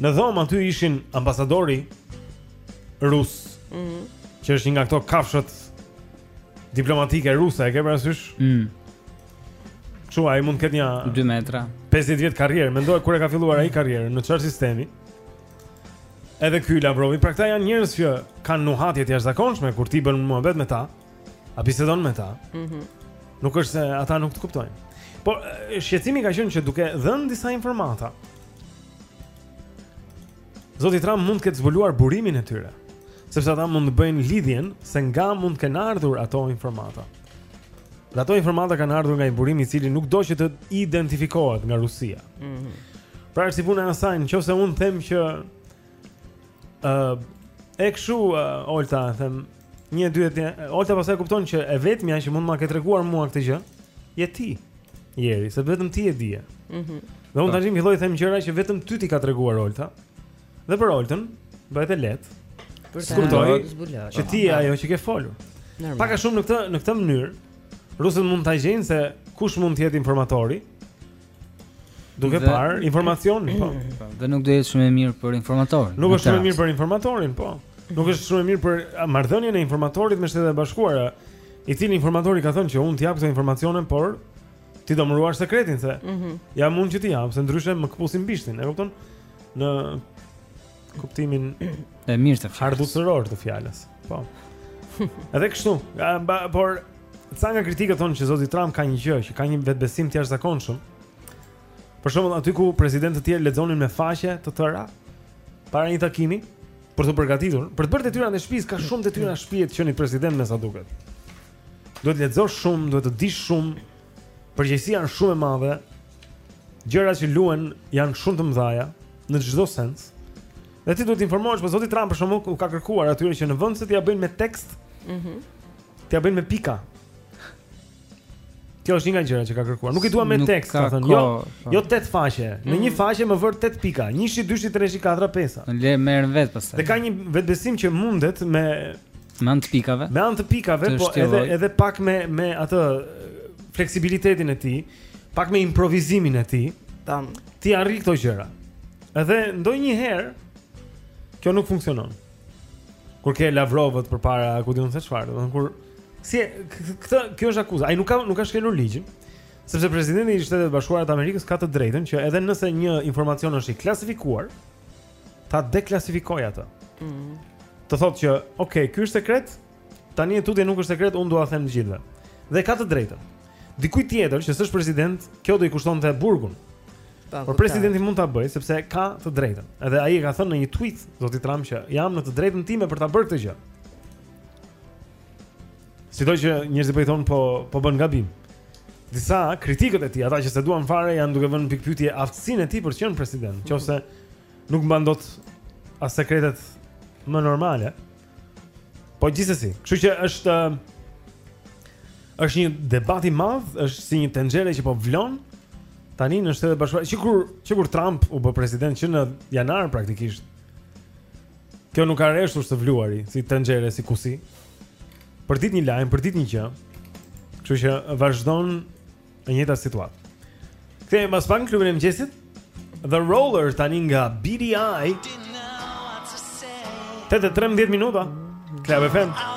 [SPEAKER 1] Në dhomë aty ishin ambasadori Rus
[SPEAKER 4] mm -hmm.
[SPEAKER 1] Që është një nga këto kafshët Diplomatike ruse, e ke parasysh
[SPEAKER 3] mm.
[SPEAKER 1] Kështu ai mund të ketë nja
[SPEAKER 3] 2 metra.
[SPEAKER 1] 50 vjet karrierë, mendoje kur e ka filluar ai karrierën në çfarë sistemi? Edhe ky Lavrovi, pra këta janë njerëz që kanë nuhatje të jashtëzakonshme kur ti bën muhabet me ta, a bisedon me ta.
[SPEAKER 4] Mhm.
[SPEAKER 1] Mm nuk është se ata nuk të kuptojnë. Por shqetësimi ka qenë që duke dhënë disa informata. Zoti Trump mund të ketë zbuluar burimin e tyre, sepse ata mund të bëjnë lidhjen se nga mund të kenë ardhur ato informata. Dhe ato informata kanë ardhur nga një burim i cili nuk do që të identifikohet nga Rusia.
[SPEAKER 4] Mhm.
[SPEAKER 1] Mm pra si puna e asaj, në qoftë se un them që ë uh, e kshu uh, Olta, them 1 2 3, Olta pastaj kupton që e vetmja që mund të ma ketë treguar mua këtë gjë, je ti. Jeri, sepse vetëm ti e di.
[SPEAKER 4] Mhm.
[SPEAKER 1] Mm dhe un tani filloj të them gjëra që vetëm ty t'i ka treguar Olta. Dhe për Oltën, bëhet e lehtë.
[SPEAKER 4] Për
[SPEAKER 1] të
[SPEAKER 4] kuptuar
[SPEAKER 1] që ti je ajo që ke folur. Pak a shumë në këtë në këtë mënyrë, rusët mund ta gjejnë se kush mund të jetë informatori. Duke
[SPEAKER 3] dhe,
[SPEAKER 1] parë informacionin, po.
[SPEAKER 3] Dhe nuk do jetë shumë e mirë për informatorin.
[SPEAKER 1] Nuk është shumë e mirë për informatorin, po. Nuk është shumë e mirë për marrëdhënien e informatorit me Shtetet e Bashkuara, i cili informatori ka thënë që unë t'i jap këto informacione, por Ti do mbrosh sekretin se.
[SPEAKER 4] Mm -hmm.
[SPEAKER 1] Ja mund që t'i jap, se ndryshe më këpusin bishtin, e kupton? Në kuptimin
[SPEAKER 3] e mirë të
[SPEAKER 1] fjalës. Figurativ të fjalës. Po. Edhe kështu, por ca nga kritikët thonë që zoti Trump ka një gjë, që ka një vetëbesim të jashtëzakonshëm. Për shembull, aty ku presidentët e tjerë lexonin me faqe të tëra para një takimi për t'u përgatitur, për të bërë detyrën e shtëpisë, ka shumë detyra shtëpie të qenit president me sa duket. Duhet të lexosh shumë, duhet të dish shumë. Përgjegjësia është shumë e madhe. Gjërat që luhen janë shumë të mëdha në çdo sens. Dhe ti duhet të informohesh, po zoti Trump për shembull u ka kërkuar atyre që në vend se t'ia bëjnë me tekst,
[SPEAKER 4] ëh, mm -hmm.
[SPEAKER 1] t'ia bëjnë me pika. Kjo është një nga gjërat që ka kërkuar. Nuk i dua me tekst,
[SPEAKER 3] ka
[SPEAKER 1] thënë. Jo,
[SPEAKER 3] po.
[SPEAKER 1] jo tetë faqe. Në një
[SPEAKER 4] mm.
[SPEAKER 1] faqe më vër tetë pika. 1 2 3 4 5.
[SPEAKER 3] E merr vetë pastaj.
[SPEAKER 1] Dhe ka një vetëbesim që mundet me
[SPEAKER 3] Me anë të pikave.
[SPEAKER 1] Me anë të pikave, po edhe edhe pak me me atë fleksibilitetin e tij, pak me improvizimin e tij.
[SPEAKER 4] Tam.
[SPEAKER 1] T'i arrijë këto gjëra. Edhe ndonjëherë kjo nuk funksionon. Kur ke Lavrovët përpara, ku di unë se çfarë, do të thonë kur si këtë kjo është akuza. Ai nuk ka nuk ka shkelur ligjin. Sepse presidenti i Shteteve të Bashkuara të Amerikës ka të drejtën që edhe nëse një informacion është i klasifikuar, ta deklasifikojë atë.
[SPEAKER 4] Ëh. Mm.
[SPEAKER 1] Të thotë që, ok, ky është sekret, tani e tutje nuk është sekret, unë dua t'ua them të gjithëve. Dhe ka të drejtën. Dikujt tjetër që s'është president, kjo do i kushtonte burgun.
[SPEAKER 4] Po,
[SPEAKER 1] Por presidenti mund ta bëjë sepse ka të drejtën. Edhe ai e ka thënë në një tweet, zoti Trump që jam në të drejtën time për ta bërë këtë gjë. Sido që njerëzit po i thonë po po bën gabim. Disa kritikët e tij, ata që s'e duan fare, janë duke vënë pikëpyetje aftësinë e tij për të qenë president, qoftë se nuk mban dot as sekretet më normale. Po gjithsesi, kështu që është është një debat i madh, është si një tenxhere që po vlon tani në Shtetet e Bashkuara. Që kur, që kur Trump u bë president që në janar praktikisht. Kjo nuk ka reshtur së vluari, si tenxhere, si kusi. Për ditë një lajm, për ditë një gjë. Kështu që vazhdon e njëjta situatë. Kthehemi pas pak në klubin e mëngjesit. The Roller tani nga Beady Eye. Tetë e 13 minuta. Club FM.
[SPEAKER 13] I'll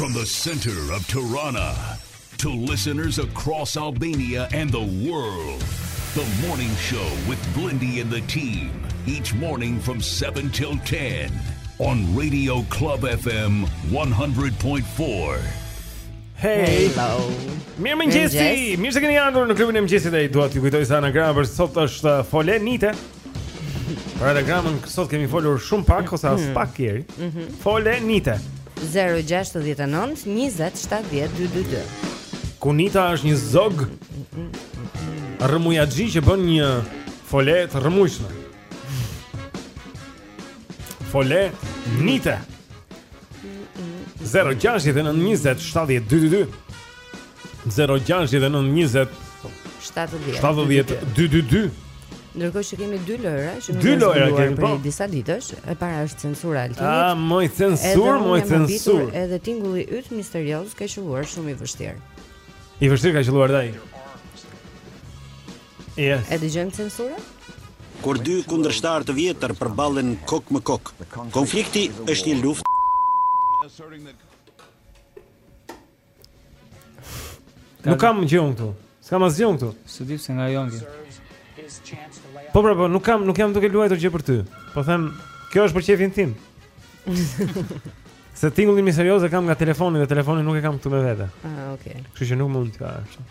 [SPEAKER 7] from the center of Tirana to listeners across Albania and the world. The morning show with Blindy and the team, each morning from 7 till 10 on Radio Club FM 100.4.
[SPEAKER 1] Hey.
[SPEAKER 4] Hello. Mirëmëngjesi,
[SPEAKER 1] mirë se keni ardhur në klubin e mëngjesit e dua t'ju kujtoj se anagrama për sot është uh, folenite Për anagramën sot kemi folur shumë pak ose as
[SPEAKER 4] mm.
[SPEAKER 1] pak Eri
[SPEAKER 4] mm -hmm.
[SPEAKER 1] Folenite
[SPEAKER 4] 069 27 222
[SPEAKER 1] Kunita është një zog rrëmujaxhi që bën një fole të rrëmujshme Fole Nite 0-6-9-20-7-2-2-2 0-6-9-20-7-2-2-2
[SPEAKER 4] Ndërkohë që kemi dy lojëra që nuk janë zbuluar prej
[SPEAKER 1] po.
[SPEAKER 4] disa ditësh, e para është censura e Altinit.
[SPEAKER 1] Ah, moj
[SPEAKER 4] censurë,
[SPEAKER 1] moj censurë.
[SPEAKER 4] Edhe tingulli yt misterioz ka qëlluar shumë i vështirë.
[SPEAKER 1] I vështirë ka qëlluar dhe ai. Yes.
[SPEAKER 4] E dëgjojmë censurën?
[SPEAKER 14] Kur dy kundërshtarë të vjetër përballen kokë më kokë, konflikti është një luftë.
[SPEAKER 1] Nuk kam gjë unë këtu. S'kam asgjë unë këtu.
[SPEAKER 3] S'e di pse nga Jongi.
[SPEAKER 1] Po pra, po, nuk kam, nuk jam duke luajtur gjë për ty. Po them, kjo është për qejfin tim. Se tingullin misterioz e kam nga telefoni dhe telefonin nuk e kam këtu me vete.
[SPEAKER 4] Ah, okay.
[SPEAKER 1] Kështu që nuk mund ta.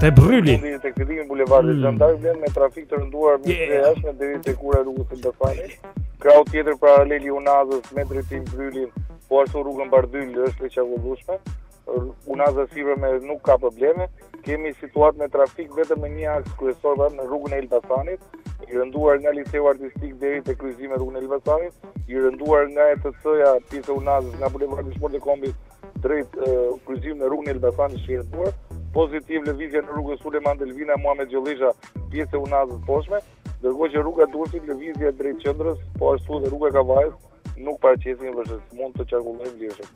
[SPEAKER 1] Te bryli.
[SPEAKER 15] Ndërkohë tek bulevardi
[SPEAKER 1] mm.
[SPEAKER 15] Zhan D'Ark vlen me trafik të rënduar me yeah. rreshta deri tek ura e rrugës së Elbasanit. Krahu tjetër paralel i Unazës me drejtim bryli, po ashtu rruga Bardhyl është e qarkullueshme. Unaza e sipërme nuk ka probleme. Kemi situatë me trafik vetëm në një aks kryesor vetëm në rrugën e Elbasanit, i rënduar nga liceu artistik deri te kryqëzimi i rrugës së Elbasanit, i rënduar nga ETC-ja pjesë e Unazës nga bulevardi Dëshmorët e Kombit drejt kryqëzimit në rrugën e Elbasanit shënuar, pozitiv lëvizja në rrugën Sulejman Delvina Muhamet Gjollesha, pjesë e Unazës së Poshtme, ndërkohë që rruga e Durrësit lëvizja drejt qendrës, po ashtu dhe rruga e Kavajës nuk paraqisin vështirësi, mund të qarkulloni lirshëm.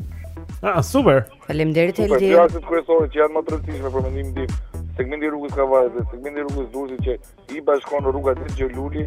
[SPEAKER 1] Ah, super.
[SPEAKER 4] Faleminderit
[SPEAKER 15] Eldi.
[SPEAKER 4] Super,
[SPEAKER 15] pjesët kryesore që janë më të rëndësishme për mendimin tim, segmenti i rrugës së Kavajës dhe segmenti i rrugës së Durrësit që i bashkon rruga
[SPEAKER 1] Djëgjë
[SPEAKER 4] Luli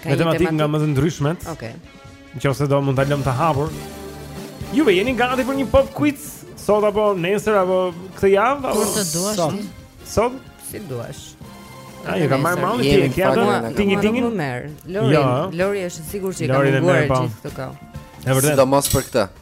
[SPEAKER 1] Ka tematika nga më të ndryshmet.
[SPEAKER 4] Okej. Okay.
[SPEAKER 1] Nëse do mund ta lëmë të hapur. Juve jeni gati për një pop quiz sot apo nesër apo këtë javë
[SPEAKER 2] kur të duash?
[SPEAKER 1] Sot. Sot
[SPEAKER 4] si duash.
[SPEAKER 1] A të ka marrë malli
[SPEAKER 5] ty,
[SPEAKER 1] ti
[SPEAKER 5] ato
[SPEAKER 1] tingi
[SPEAKER 4] tingi. Lori,
[SPEAKER 1] jo.
[SPEAKER 4] Lori është e sigurt që i ka munguar gjithë këtë kohë.
[SPEAKER 1] Është vërtet.
[SPEAKER 5] Sidomos për këtë.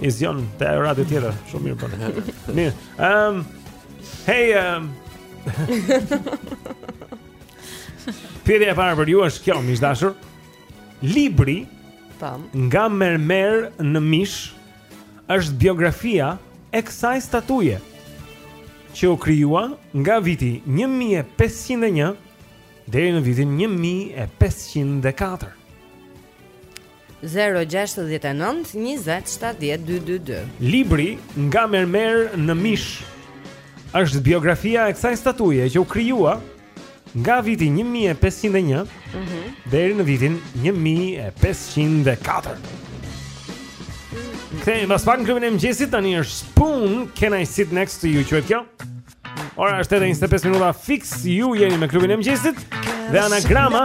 [SPEAKER 5] I zgjon
[SPEAKER 1] te radio tjetër, shumë mirë për po. Mirë, um, hej, um, Pyetja e parë për ju është kjo, miq të dashur Libri
[SPEAKER 4] Tam. Po.
[SPEAKER 1] nga mermeri në mish është biografia e kësaj statuje që u krijua nga viti 1501 deri në vitin 1504
[SPEAKER 4] Zero gjashtëdhjetë e nëntë njëzet shtatëdhjetë dy dy dy.
[SPEAKER 1] Libri nga mermer në mish është biografia e kësaj statuje që u krijua nga viti 1501
[SPEAKER 4] mhm.
[SPEAKER 1] deri në vitin 1504. Kthehemi pas pak në klubin e mëngjesit tani është Spoon, Can I Sit Next to You quhet kjo? Ora është tetë edhe 25 minuta fix ju jeni me klubin e mëngjesit dhe anagrama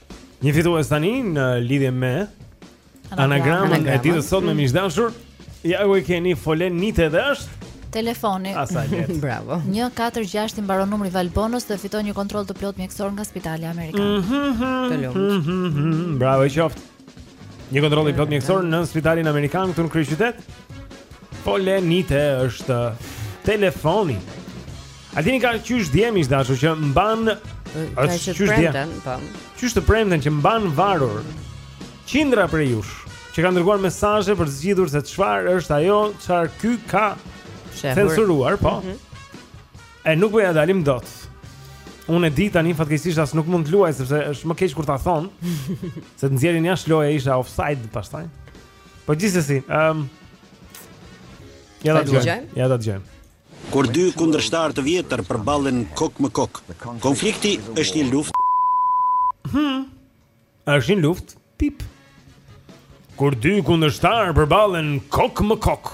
[SPEAKER 1] Një fitues tani në lidhje me anagramën e ditës sot miq të dashur. Ja ku e keni folenite dhe është
[SPEAKER 2] telefoni.
[SPEAKER 1] Asaj let.
[SPEAKER 4] Bravo.
[SPEAKER 2] 146 i mbaron numri Valbonës dhe fiton një kontroll të plot mjekësor nga Spitali Amerikan. Mm -hmm.
[SPEAKER 4] Të lumtë.
[SPEAKER 1] Mm -hmm. Bravo i qoftë. Një kontroll i plot mjekësor në Spitalin Amerikan këtu në kryeqytet. Folenite është telefoni. Altini ka qysh dje miq të dashur që mban është qysh dje.
[SPEAKER 4] Po.
[SPEAKER 1] Qysh të premten që mban varur qindra prej jush që kanë dërguar mesazhe për të zgjidhur se çfarë është ajo, çfarë ky ka
[SPEAKER 4] fshehur.
[SPEAKER 1] censuruar, po.
[SPEAKER 4] Mm -hmm.
[SPEAKER 1] E nuk po ja dalim dot. Unë e di tani fatkeqësisht as nuk mund të luaj sepse është më keq kur ta thonë se të nxjerrin jashtë loje, si offside pastaj. Po gjithsesi, ëm um, Ja ta dëgjojmë. Ja ta dëgjojmë.
[SPEAKER 14] Kur dy kundërshtarë të vjetër përballen kokë më kokë, konflikti është një luftë.
[SPEAKER 1] Hm. Është një luftë. Pip. Kur dy kundërshtarë përballen kokë më kokë,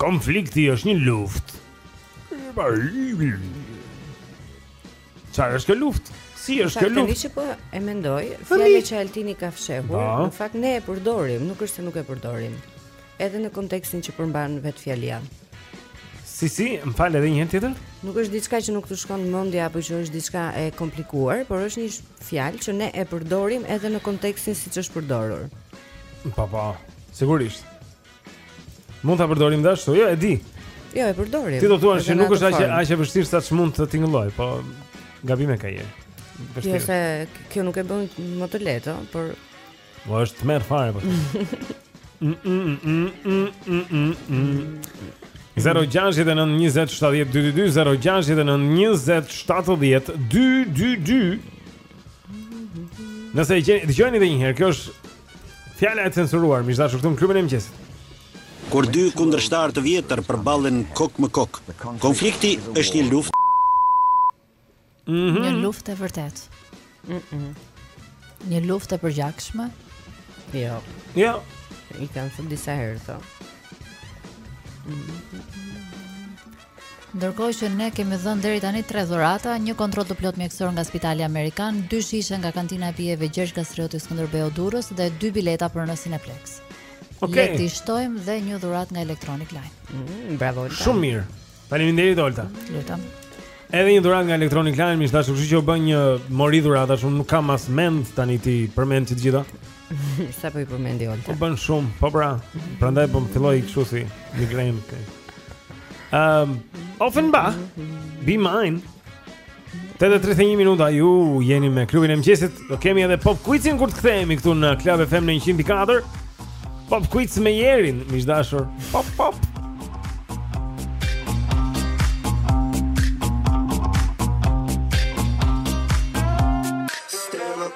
[SPEAKER 1] konflikti është një luftë. Pip. Çfarë është kjo luftë? Si është kjo luftë?
[SPEAKER 4] Tani që po e mendoj, fjala që Altini ka fshehur, në fakt ne e përdorim, nuk është se nuk e përdorim. Edhe në kontekstin që përmban vetë fjalia.
[SPEAKER 1] Si si, më fal edhe një herë tjetër?
[SPEAKER 4] Nuk është diçka që nuk të shkon mendja apo që është diçka e komplikuar, por është një fjalë që ne e përdorim edhe në kontekstin siç është përdorur.
[SPEAKER 1] Po po, sigurisht. Mund ta përdorim dhe ashtu, jo e di.
[SPEAKER 4] Jo, e përdorim.
[SPEAKER 1] Ti do thua
[SPEAKER 4] se
[SPEAKER 1] nuk është aq aq e vështirë sa ç'mund të tingëllojë, po gabim e ke,
[SPEAKER 4] Jeri.
[SPEAKER 1] Vështirë.
[SPEAKER 4] Jo se kjo nuk e bën më të lehtë, por
[SPEAKER 1] Po është tmerr fare po. Mm, mm, mm, Zero gjashtëdhjetë e nëntë 20 70 222 Zero gjashtëdhjetë e nëntë 20 70 222 Nëse e gjeni, dëgjojeni dhe njëherë Kjo është Fjala e censuruar, miq të dashur këtu në klubin e mëngjesit.
[SPEAKER 14] Kur dy kundërshtarë të vjetër përballen kokë më kokë, konflikti është një luftë.
[SPEAKER 1] Mm -hmm.
[SPEAKER 2] Një luftë e vërtetë. Mm -mm. Një luftë e përgjakshme?
[SPEAKER 4] Jo.
[SPEAKER 1] Jo.
[SPEAKER 4] I kanë thënë disa herë këto. Mm -hmm.
[SPEAKER 2] Ndërkohë që ne kemi dhënë deri tani tre dhurata, një kontroll të plotë mjekësor nga Spitali Amerikan, dy shishe nga kantina e pijeve Gjergj Kastrioti Skënderbeu Durrës dhe dy bileta për në Cineplex.
[SPEAKER 1] Okej. Okay.
[SPEAKER 2] Le të shtojmë dhe një dhuratë nga Electronic Line.
[SPEAKER 4] Mm, bravo. Olta.
[SPEAKER 1] Shumë mirë. Faleminderit Olta.
[SPEAKER 2] Lutem.
[SPEAKER 1] Edhe një dhuratë nga Electronic Line, miq të dashur, që u bënë një mori dhurata, shumë nuk kam as mend tani t'i përmend të gjitha.
[SPEAKER 4] Sa po i përmendi Olta.
[SPEAKER 1] Po bën shumë, po pra. Prandaj po më filloi kështu si migren. Ehm, Offenbach, be mine. Tetë e 31 minuta, ju jeni me klubin e mëngjesit Do kemi edhe pop quizin kur të kthehemi këtu në Club FM në 104 Pop quiz me Jerin, miq të dashur Pop, pop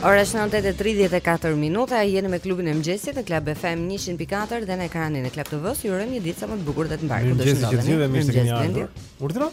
[SPEAKER 4] Ora është 8:34 minuta, jeni me klubin e mëngjesit në Club FM 104 dhe në ekranin e Club TV-së. Ju urojmë një ditë sa më të bukur dhe të mbarë. Ju dëshiroj të
[SPEAKER 1] gjithëve mirë të keni ardhur. Urdhëro?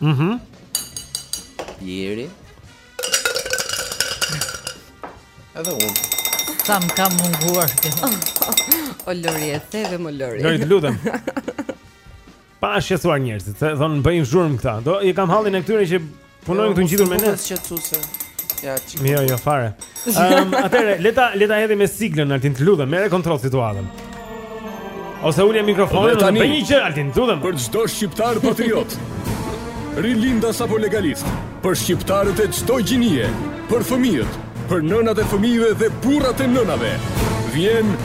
[SPEAKER 4] Mhm.
[SPEAKER 1] Mm
[SPEAKER 5] Jeri. Edhe unë.
[SPEAKER 2] Sa më ka munguar kjo.
[SPEAKER 4] o Lori, e theve, moj Lori.
[SPEAKER 1] Lori, të lutem. Pa shqetësuar njerëzit, se thonë bëjnë zhurmë këta. Dhe i kam hallin e këtyre që punojnë jo, këtu ngjitur me ne.
[SPEAKER 5] Ja, çik.
[SPEAKER 1] Jo, jo, fare. Ehm, um, atëherë, le ta le ta hedhim me siglën Altin, të lutem, merre në kontroll situatën. Ose ulje mikrofonin,
[SPEAKER 6] ose
[SPEAKER 1] bëj një gjë Altin, të lutem.
[SPEAKER 6] Për çdo shqiptar patriot. Rilindas apo legalist, për shqiptarët e çdo gjinie, për fëmijët, për nënat e fëmijëve dhe burrat e nënave. Vjen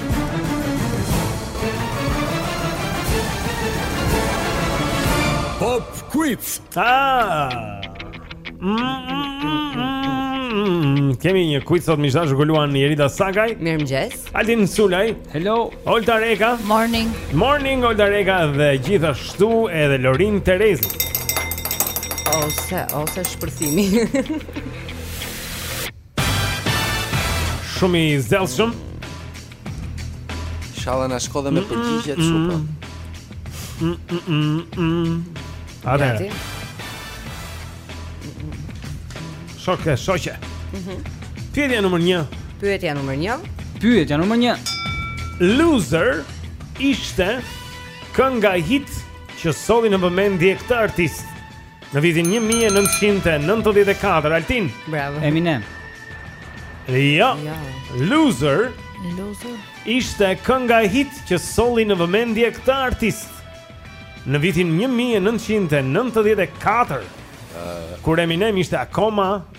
[SPEAKER 6] Pop Quiz.
[SPEAKER 1] Ah! Mm, mm, mm, Kemi një kuiz sot, miq të dashur, ku luan Jerida Sakaj
[SPEAKER 4] Mirëmëngjes
[SPEAKER 1] Altin Sulaj
[SPEAKER 3] Hello
[SPEAKER 1] Olta Reka
[SPEAKER 2] Morning
[SPEAKER 1] Morning Olta Reka dhe gjithashtu edhe Lorin Terez
[SPEAKER 4] Ose, ose shpërthimi
[SPEAKER 1] Shumë i zellshëm.
[SPEAKER 5] Ishalla na shkon dhe me përgjigjet
[SPEAKER 1] shumë
[SPEAKER 4] Ate
[SPEAKER 1] Shoke, shoke
[SPEAKER 4] mhm.
[SPEAKER 1] Pyetja nëmër një
[SPEAKER 4] Pyetja nëmër një
[SPEAKER 3] Pyetja nëmër një
[SPEAKER 1] Loser ishte kënga hit që solli në vëmendje këtë artist Në vitin 1994 Altin.
[SPEAKER 4] Bravo.
[SPEAKER 3] Eminem.
[SPEAKER 1] Jo.
[SPEAKER 4] Ja. Ja.
[SPEAKER 1] Loser.
[SPEAKER 2] Loser.
[SPEAKER 1] Ishte kënga hit që solli në vëmendje këtë artist. Në vitin 1994. Uh, kur Eminem ishte akoma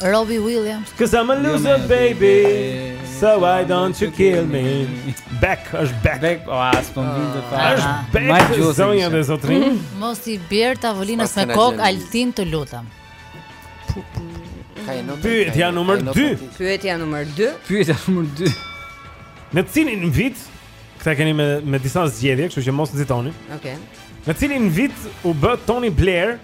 [SPEAKER 2] Robbie Williams.
[SPEAKER 1] 'Cause I'm a loser baby. So why don't you kill me? Beck, është Beck.
[SPEAKER 3] Beck, o oh, as po vjen
[SPEAKER 1] të
[SPEAKER 3] ta.
[SPEAKER 1] Është
[SPEAKER 3] Beck.
[SPEAKER 1] Zonja dhe zotërinj.
[SPEAKER 2] Mos i bjerë tavolinës me kokë Altin të lutem.
[SPEAKER 1] Pyetja numër
[SPEAKER 5] 2.
[SPEAKER 4] Pyetja numër 2.
[SPEAKER 3] Pyetja numër 2.
[SPEAKER 1] Në cilin vit këtë e keni me me disa zgjedhje, kështu që mos nxitoni.
[SPEAKER 4] Okej. Okay.
[SPEAKER 1] Në cilin vit u bë Tony Blair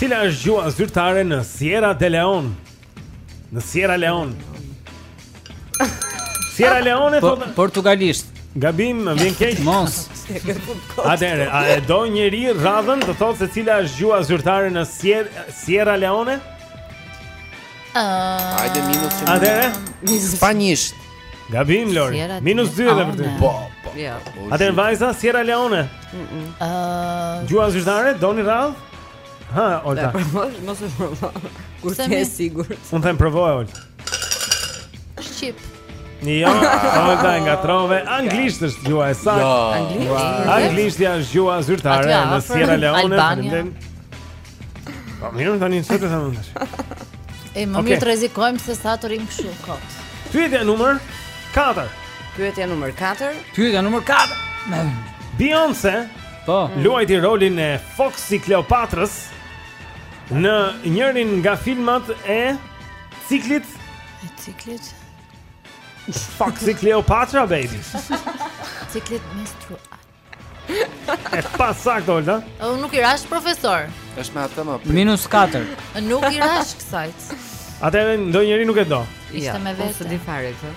[SPEAKER 1] Cila është gjuha zyrtare në Sierra de Leon? Në Sierra Leon. Sierra Leone
[SPEAKER 3] po,
[SPEAKER 1] thotë
[SPEAKER 3] portugalisht.
[SPEAKER 1] Gabim, më vjen keq.
[SPEAKER 3] Mos.
[SPEAKER 1] Atëre, a e do njëri radhën të thotë se cila është gjuha zyrtare në Sierra Leone?
[SPEAKER 2] Ëh.
[SPEAKER 5] Hajde minus 2.
[SPEAKER 1] Atëre,
[SPEAKER 5] spanjisht.
[SPEAKER 1] Gabim Lori. Minus 2 edhe për ty.
[SPEAKER 5] Po, po.
[SPEAKER 4] Jo.
[SPEAKER 1] Atëherë vajza Sierra Leone.
[SPEAKER 2] Ëh.
[SPEAKER 1] Gjuha zyrtare doni radhë? Ha, Olta.
[SPEAKER 4] Po, po, mos e provo. Kur s'je
[SPEAKER 2] e
[SPEAKER 4] sigurt.
[SPEAKER 1] Unë them provoje Olta.
[SPEAKER 2] Shqip.
[SPEAKER 1] Jo, Olta nga trove. Anglisht është gjuha e saktë.
[SPEAKER 5] Jo.
[SPEAKER 4] Anglisht.
[SPEAKER 1] Anglisht është gjuha zyrtare në Sierra Leone. Faleminderit. Po mirë, tani çfarë të them unë?
[SPEAKER 2] E më mirë të rrezikojmë se sa të rrim kështu kot.
[SPEAKER 1] Pyetja numër 4.
[SPEAKER 4] Pyetja numër 4.
[SPEAKER 3] Pyetja numër 4.
[SPEAKER 1] Beyoncé luajti rolin e Foxy Cleopatra-s në njërin nga filmat e ciklit
[SPEAKER 2] e ciklit
[SPEAKER 1] Foxy Cleopatra baby.
[SPEAKER 2] Ciklit menstrual.
[SPEAKER 1] E pasaktë, Olta.
[SPEAKER 2] Unë nuk i rashë profesor.
[SPEAKER 5] Është me atë më.
[SPEAKER 3] Minus 4.
[SPEAKER 2] Nuk i rashë kësaj.
[SPEAKER 1] Atëherë ndonjëri nuk e do.
[SPEAKER 2] Ishte me vete.
[SPEAKER 4] S'e di fare këtë.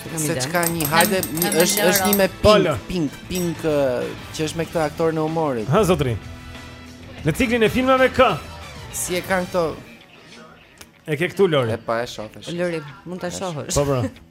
[SPEAKER 5] Se
[SPEAKER 4] që
[SPEAKER 5] ka një hajde, është është një me pink, pink, pink, që është me këtë aktorin e humorit
[SPEAKER 1] Ha, zotri Në ciklin e filmave kë?
[SPEAKER 5] Si e kanë këto
[SPEAKER 1] E ke këtu Lori.
[SPEAKER 5] E po e shohësh.
[SPEAKER 4] Lori, mund ta shohësh.
[SPEAKER 1] Po bra.
[SPEAKER 3] Po.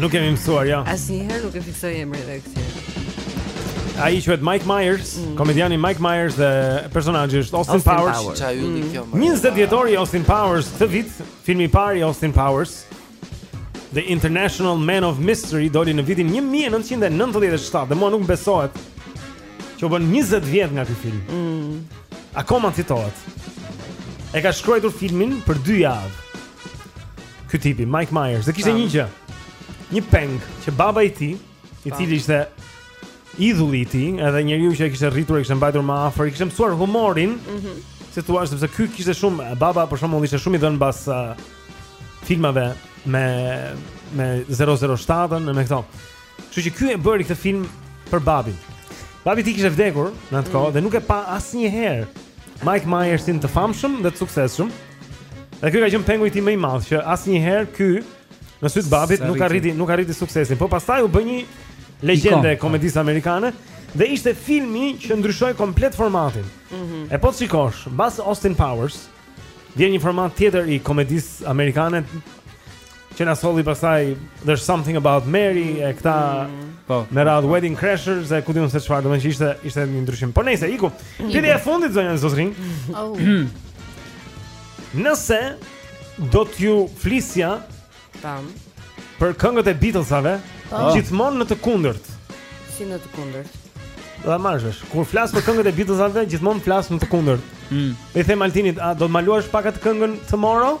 [SPEAKER 4] Nuk
[SPEAKER 1] kemi mësuar, jo.
[SPEAKER 4] Asnjëherë nuk e fiksoj emrin e këtij.
[SPEAKER 1] Ai quhet Mike Myers, mm. komediani Mike Myers dhe personazhi është Austin,
[SPEAKER 4] Austin
[SPEAKER 1] Powers.
[SPEAKER 4] Powers.
[SPEAKER 5] Çfarë ylli mm. kjo më?
[SPEAKER 1] 20-vjetori i Austin Powers këtë vit, filmi i parë i Austin Powers. The International Man of Mystery doli në vitin 1997 dhe mua nuk më besohet që u bënë 20 vjet nga ky film. Mm. Akoma citohet. E ka shkruar filmin për 2 javë. Ky tipi Mike Myers, dhe kishte një gjë. Një peng që babai i tij, i cili ishte idhulli i tij, edhe njeriu që e kishte rritur e kishte mbajtur më afër, i kishte mësuar humorin. Mhm. Mm si thua sepse ky kishte shumë, babai për shembull ishte shumë i dhënë pas uh, filmave me me 007-ën me këto. Kështu që ky e bëri këtë film për babin. Babi i tij kishte vdekur në atë kohë mm. dhe nuk e pa asnjëherë Mike Myersin të famshëm dhe të suksesshëm. Dhe ky ka qenë pengu i tij më i madh që asnjëherë ky në sytë e babit nuk arriti nuk arriti suksesin. Po pastaj u bë një legjendë e komedisë amerikane dhe ishte filmi që ndryshoi komplet formatin. Mm -hmm. E po të shikosh, mbas Austin Powers, vjen një format tjetër i komedisë amerikane Që na solli pastaj There's something about Mary e këta mm,
[SPEAKER 3] po,
[SPEAKER 1] me po, radhë po. Wedding Crashers e ku di unë se çfarë, domethënë që ishte ishte një ndryshim. Por nejse, iku. Pyetja e fundit zonja Zotrin.
[SPEAKER 2] Oh.
[SPEAKER 1] Nëse do t'ju flisja
[SPEAKER 4] tam
[SPEAKER 1] për këngët e Beatlesave,
[SPEAKER 2] oh.
[SPEAKER 1] gjithmonë në të kundërt.
[SPEAKER 4] Si në të kundërt?
[SPEAKER 1] Do ta marrësh. Kur flas për këngët e Beatlesave, gjithmonë flas në të kundërt.
[SPEAKER 3] Mm.
[SPEAKER 1] I them Altinit, a do të ma luash pak atë këngën tomorrow?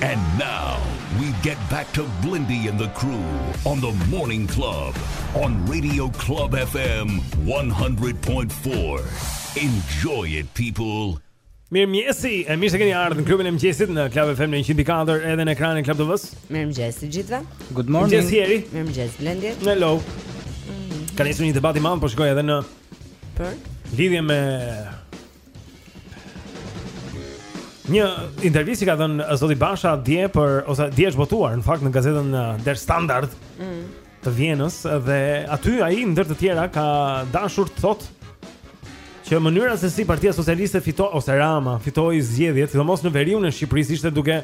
[SPEAKER 13] And now we
[SPEAKER 7] get back to Blendi and the crew on the morning club on radio club FM 100.4 enjoy it people.
[SPEAKER 1] Mirëmëngjesi, e mirë se keni ardhë në klubin e mëngjesit në Club FM në 104 edhe në ekranin Club
[SPEAKER 4] TV-së Mirëmëngjesi gjithëve
[SPEAKER 3] Good
[SPEAKER 1] morning Mëngjesi
[SPEAKER 4] Eri Mirëmëngjesi Blendi
[SPEAKER 1] Hello mm. Ka nisur një debat i madh, po shikoj edhe në
[SPEAKER 4] Për?
[SPEAKER 1] Lidhje me Një intervistë që ka dhënë eh, zoti Basha dje për ose dje është botuar në fakt në gazetën eh, Der Standard
[SPEAKER 4] mm.
[SPEAKER 1] të Vjenës dhe aty ai ndër të tjera ka dashur të thotë që mënyra se si Partia Socialiste fitoi ose Rama fitoi zgjedhjet, sidomos në veriun e Shqipërisë ishte duke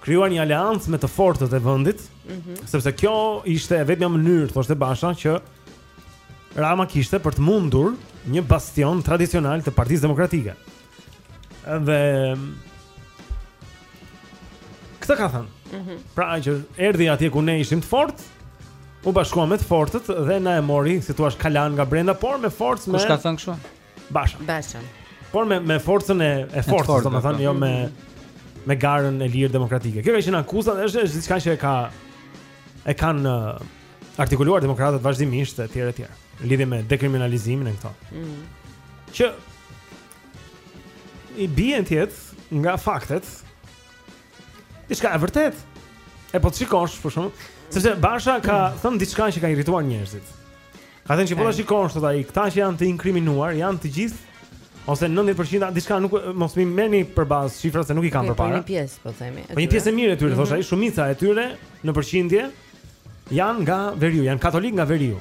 [SPEAKER 1] krijuar një aleancë me të fortët e vendit,
[SPEAKER 4] mm -hmm.
[SPEAKER 1] sepse kjo ishte e vetmja mënyrë, thoshte Basha, që Rama kishte për të mundur një bastion tradicional të Partisë Demokratike. Dhe këtë ka thënë.
[SPEAKER 4] Mm -hmm.
[SPEAKER 1] Pra që erdhi atje ku ne ishim të fortë, u bashkua me të fortët dhe na e mori, si të thuash, kalanë nga brenda, por me forcë me
[SPEAKER 3] Kush ka thënë kështu?
[SPEAKER 1] Basha.
[SPEAKER 4] Basha.
[SPEAKER 1] Por me me forcën e e forcës, domethënë jo me me garën e lirë demokratike. Kjo ka qenë akuza, dhe është diçka që e ka e kanë uh, artikuluar demokratët vazhdimisht etj etj. Lidhje me dekriminalizimin e këto.
[SPEAKER 4] Mm.
[SPEAKER 1] Që i bie të jetë nga faktet. Diçka e vërtetë. E po të shikosh për shembull, sepse Basha ka thënë diçka që ka irrituar njerëzit. Ka thënë që po ta shikosh thotë ai, këta që janë të inkriminuar janë të gjithë ose 90% diçka nuk mos më merrni për bazë shifrat se nuk i kam
[SPEAKER 4] përpara. Po një pjesë po themi.
[SPEAKER 1] Po një pjesë e mirë e tyre, mm -hmm. thosh ai, shumica e tyre në përqindje janë nga veriu, janë katolikë nga veriu.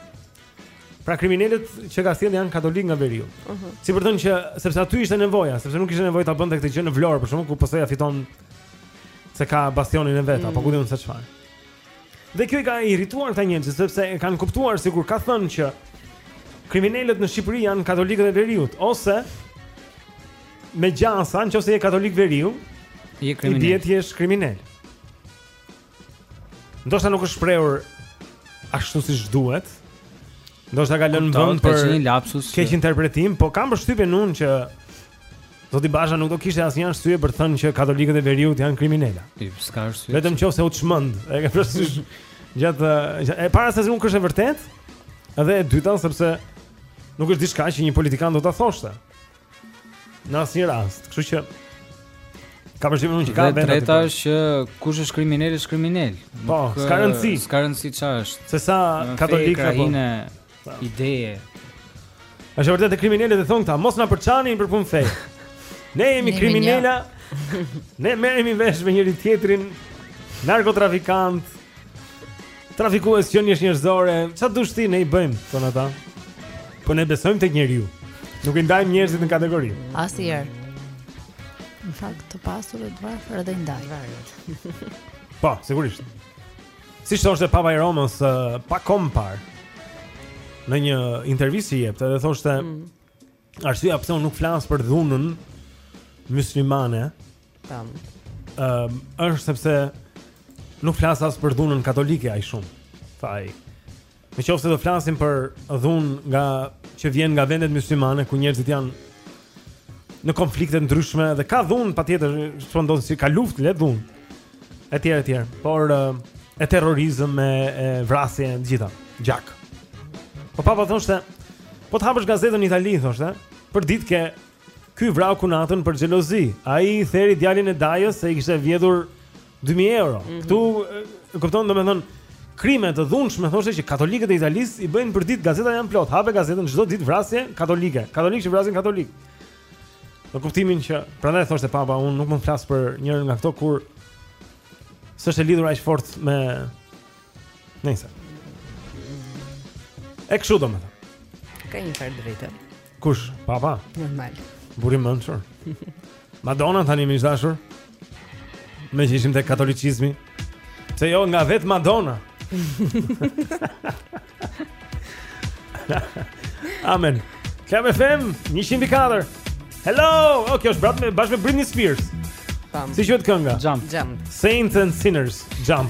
[SPEAKER 1] Pra kriminelët që ka sjellë janë katolikë nga veriu.
[SPEAKER 4] Uh mhm. -huh.
[SPEAKER 1] Si për të thënë që sepse aty ishte nevoja, sepse nuk kishte nevojë ta bënte këtë gjë në Vlorë, për shembull ku PS-ja fiton se ka bastionin e vet, mm -hmm. apo ku di unë se çfarë. Dhe kjo i ka irrituar këta njerëzit sepse e kanë kuptuar sikur ka thënë që kriminelët në Shqipëri janë katolikët e veriut ose me gjasa, në qoftë se je katolik veriu,
[SPEAKER 3] je
[SPEAKER 1] kriminel. Ti je ti kriminel. Ndoshta nuk është shprehur ashtu siç duhet. Ndoshta ka lënë vend për
[SPEAKER 3] një lapsus.
[SPEAKER 1] Keqinterpretim, po kam përshtypjen unë që Zoti Basha nuk do kishte asnjë arsye për të thënë që katolikët e veriut janë kriminela.
[SPEAKER 3] Ti s'ka arsye.
[SPEAKER 1] Vetëm në qoftë se u çmend, e ke parasysh gjënë, e para se nuk është e vërtetë, edhe e dyta sepse nuk është diçka që një politikan do ta thoshte. Në asnjë rast. Kështu që kam përshtypjen unë që ka vend. E
[SPEAKER 3] treta është që kush është kriminel është kriminel.
[SPEAKER 1] Po, s'ka rëndësi.
[SPEAKER 3] S'ka rëndësi çfarë është.
[SPEAKER 1] Se
[SPEAKER 3] është
[SPEAKER 1] katolik apo
[SPEAKER 3] Ideje.
[SPEAKER 1] Është e vërtetë, kriminelët e thonë këta, mos na përçani për punë feje. Ne jemi kriminela. Ne merremi vesh me njëri-tjetrin narkotrafikantë. Trafikues qeniesh njerëzore, ça të dush ti ne i bëjmë, thonë ata. Po ne besojmë tek njeriu. Nuk i ndajmë njerëzit në kategori.
[SPEAKER 2] Asnjëherë. Në fakt të pasur e të varfër edhe i ndaj.
[SPEAKER 1] Po, sigurisht. Siç thoshte papa i Romës uh, pak kohë më parë në një intervistë që jepte edhe thoshte mm. Arsyeja pse unë nuk flas për dhunën myslimane
[SPEAKER 4] Tam
[SPEAKER 1] uh, është sepse nuk flas as për dhunën katolike aq shumë, tha ai Në qoftë se do flasim për dhunë nga që vjen nga vendet myslimane ku njerëzit janë në konflikte të ndryshme dhe ka dhunë patjetër, çfarë ndodh, se ka luftë le dhunë. Etj etj. Por e terrorizëm me e vrasje, të gjitha. Gjak. Po papa thoshte, po të hapësh gazetën në Itali thoshte, përditë ke ky vrau kunatën për xhelozi. Ai i theri djalin e dajës se i kishte vjedhur 2000 euro.
[SPEAKER 4] Mm
[SPEAKER 1] -hmm. Këtu e kupton domethënë krime të dhunshme thoshte që katolikët e Italisë i bëjnë përditë, gazetat janë plot. Hape gazetën çdo ditë vrasje katolike. Katolikë që vrasin katolikë. Në kuptimin që prandaj thoshte papa unë nuk mund të flas për njërën nga këto kur s'është e lidhur aq fort me Nëse. E kështu domethënë.
[SPEAKER 4] Ka njëfarë të drejte.
[SPEAKER 1] Kush? Papa?
[SPEAKER 4] Normal.
[SPEAKER 1] Burrë i mençur. Madonna tani, miq të dashur. Meqë ishim te katolicizmi. Pse jo nga vetë Madonna. Amen. Klan FM 104. Hello. O, kjo është bashkë me bashkë me Britney Spears.
[SPEAKER 4] Tam.
[SPEAKER 1] Si quhet kënga?
[SPEAKER 3] Jump.
[SPEAKER 4] Jump.
[SPEAKER 1] Saints and Sinners, Jump.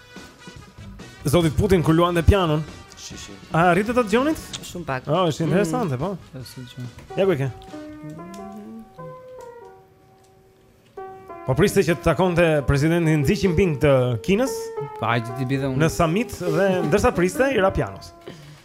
[SPEAKER 1] Zoti Putin kur luante pianon.
[SPEAKER 5] Shih shih.
[SPEAKER 1] A arritët ta dëgjonit?
[SPEAKER 4] Shumë pak.
[SPEAKER 1] Ah, është interesante, po. Mm. Është gjë. Ja ku e ke. Po priste që të takonte presidentin Xi Jinping të Kinës.
[SPEAKER 3] Po ai t'i bie unë.
[SPEAKER 1] Në summit dhe ndërsa priste i ra pianos.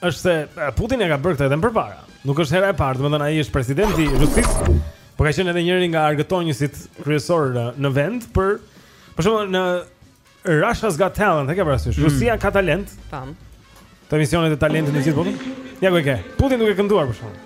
[SPEAKER 1] është se Putin e ka bërë këtë edhe më përpara. Nuk është hera e parë, domethënë ai është presidenti i Rusisë. Po ka qenë edhe njëri nga argëtonjësit kryesorë në, në vend për për shembull në Russia's Got Talent, e ke parasysh? Mm. Rusia ka talent.
[SPEAKER 4] Tam.
[SPEAKER 1] Te emisionet e talentit në gjithë botën. Ja ku e ke. Putin duke kënduar për shembull.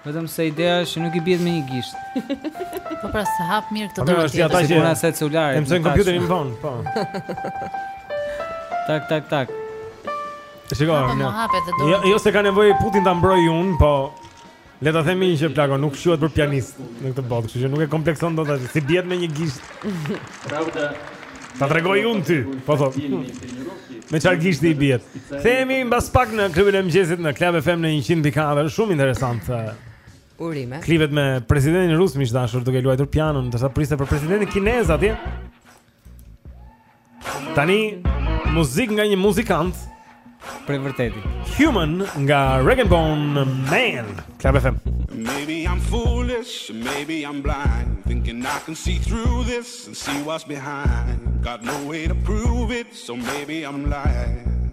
[SPEAKER 3] Vetëm se ideja është që nuk i biet me një gisht.
[SPEAKER 2] Po pra s'e hap mirë këtë dorë.
[SPEAKER 1] Po si ata që
[SPEAKER 3] janë asaj celularit.
[SPEAKER 1] E
[SPEAKER 3] mëson
[SPEAKER 1] kompjuterin vonë, po.
[SPEAKER 3] Tak tak tak.
[SPEAKER 1] Shiko,
[SPEAKER 2] po, po, hapet
[SPEAKER 1] edhe
[SPEAKER 2] dorë.
[SPEAKER 1] Jo, jo se ka nevojë Putin ta mbroj unë, po le ta themi një gjë plako, nuk shquhet për pianist në këtë botë, kështu që nuk e komplekson dot atë. S'i biet me një gisht. Bravo. Ta tregoj unë ty, po thotë. Me çfarë gishti i bie. Kthehemi mbas pak në klubin e mëngjesit në Club FM në 100.4, shumë interesant.
[SPEAKER 4] Urime.
[SPEAKER 1] Klipet me presidentin rus mishdashur duke luajtur pianon, ndërsa priste për presidentin kinez atje. Tani muzik nga një muzikant
[SPEAKER 3] për vërtetë.
[SPEAKER 1] Human nga Rag Bone Man. Club FM.
[SPEAKER 16] Maybe I'm foolish, maybe I'm blind, thinking I can see through this and see what's behind. Got no way to prove it, so maybe I'm lying.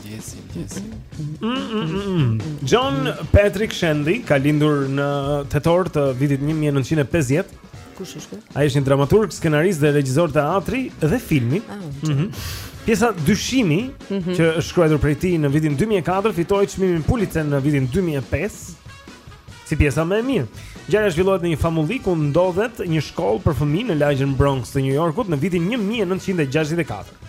[SPEAKER 1] Yes, yes. John Patrick Shanley ka lindur në tetor të vitit 1950.
[SPEAKER 4] Kush është ky?
[SPEAKER 1] Ai është një dramaturg, skenarist dhe regjisor teatri dhe filmi.
[SPEAKER 4] Ah,
[SPEAKER 1] mhm. Pjesa Dyshimi
[SPEAKER 4] mhm.
[SPEAKER 1] që është shkruar prej tij në vitin 2004 fitoi çmimin Pulitzer në vitin 2005 si pjesa më e mirë. Ngjarja zhvillohet në një famulli ku ndodhet një shkollë për fëmijë në lagjen Bronx të New Yorkut në vitin 1964.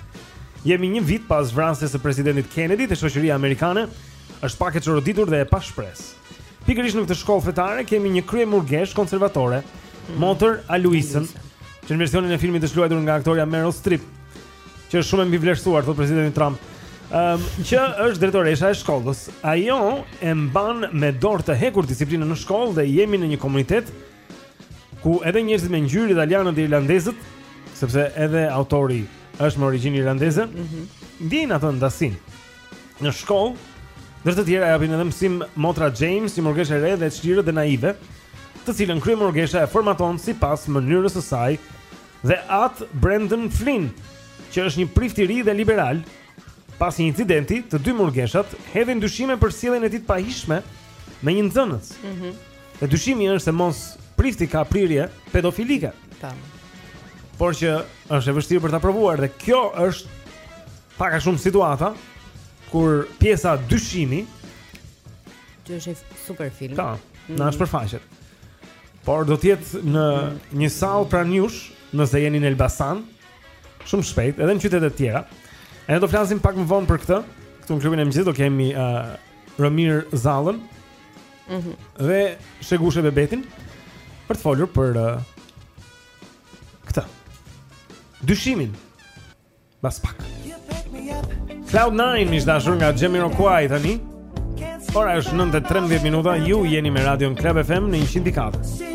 [SPEAKER 1] Jemi një vit pas vrasjes së presidentit Kennedy dhe shoqëria amerikane është pak e çoroditur dhe e pashpresë. Pikërisht në këtë shkollë fetare kemi një kryemurgeshë konservatore, mm. motër Aluisën, që në versionin e filmit është luajtur nga aktorja Meryl Streep, që është shumë e mbivlerësuar thotë presidenti Trump. Ëm, um, që është drejtoresha e shkollës. Ajo e mban me dorë të hekurt disiplinën në shkollë dhe jemi në një komunitet ku edhe njerëzit me ngjyrë italianët dhe irlandezët, sepse edhe autori është me origjinë irlandeze, mm -hmm. ndjejnë atë ndasinë. Në shkollë, ndër të tjera japin edhe mësim motra James, një murgeshë e re dhe e çlirët dhe naive, të cilën kryemurgesha e formaton sipas mënyrës së saj dhe at Brendan Flynn, që është një prift i ri dhe liberal. Pas një incidenti, të dy murgeshat hedhin dyshime për sjelljen e tij të pahijshme me një nxënës.
[SPEAKER 4] Mhm.
[SPEAKER 1] Mm Dhe dyshimi është se mos prifti ka prirje pedofilike.
[SPEAKER 4] Tam.
[SPEAKER 1] Por që është e vështirë për ta provuar dhe kjo është pak a shumë situata ku pjesa Dyshimi
[SPEAKER 4] që është super film.
[SPEAKER 1] Ta,
[SPEAKER 4] mm.
[SPEAKER 1] na është përfaqet. Por do të jetë në një sallë pranë jush, nëse jeni në Elbasan, shumë shpejt, edhe në qytete të tjera. Ne do flasim pak më vonë për këtë. Këtu në klubin e mëngjesit do kemi uh, Romir Zallën,
[SPEAKER 4] Mhm.
[SPEAKER 1] Dhe Shegushe Bebetin për të folur për uh, këtë. Dyshimin. Mbas pak. Cloud 9 muzikë e dashur nga Jamiroquai tani. Ora është 9:13 minuta. Ju jeni me Radio Club FM në
[SPEAKER 17] 100.4.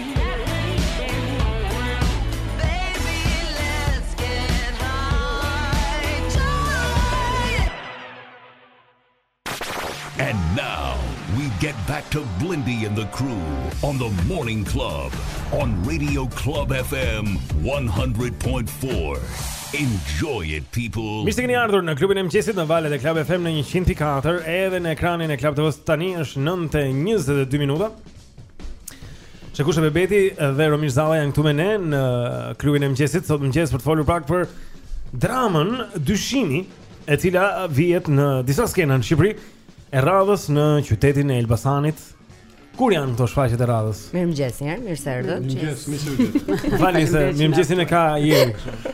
[SPEAKER 17] on the
[SPEAKER 7] morning club on radio club fm 100.4 enjoy it people
[SPEAKER 1] Mirë se keni ardhur në klubin e mëngjesit në valët e club fm në 100.4 edhe në ekranin e club tv tani është 9:22 minuta Shegushe Bebeti dhe Romir Zalla janë këtu me ne në klubin e mëngjesit sot mëngjes për të folur pak për dramën dyshimi E cila vihet në disa skena në Shqipëri E radhës në qytetin e Elbasanit Kur janë këto shfaqjet e radhës?
[SPEAKER 4] Mirëmëngjes, mirë se erdhët.
[SPEAKER 1] Mirëmëngjes, mirë se erdhët. Falni se mirëmëngjesin e ka
[SPEAKER 18] jenë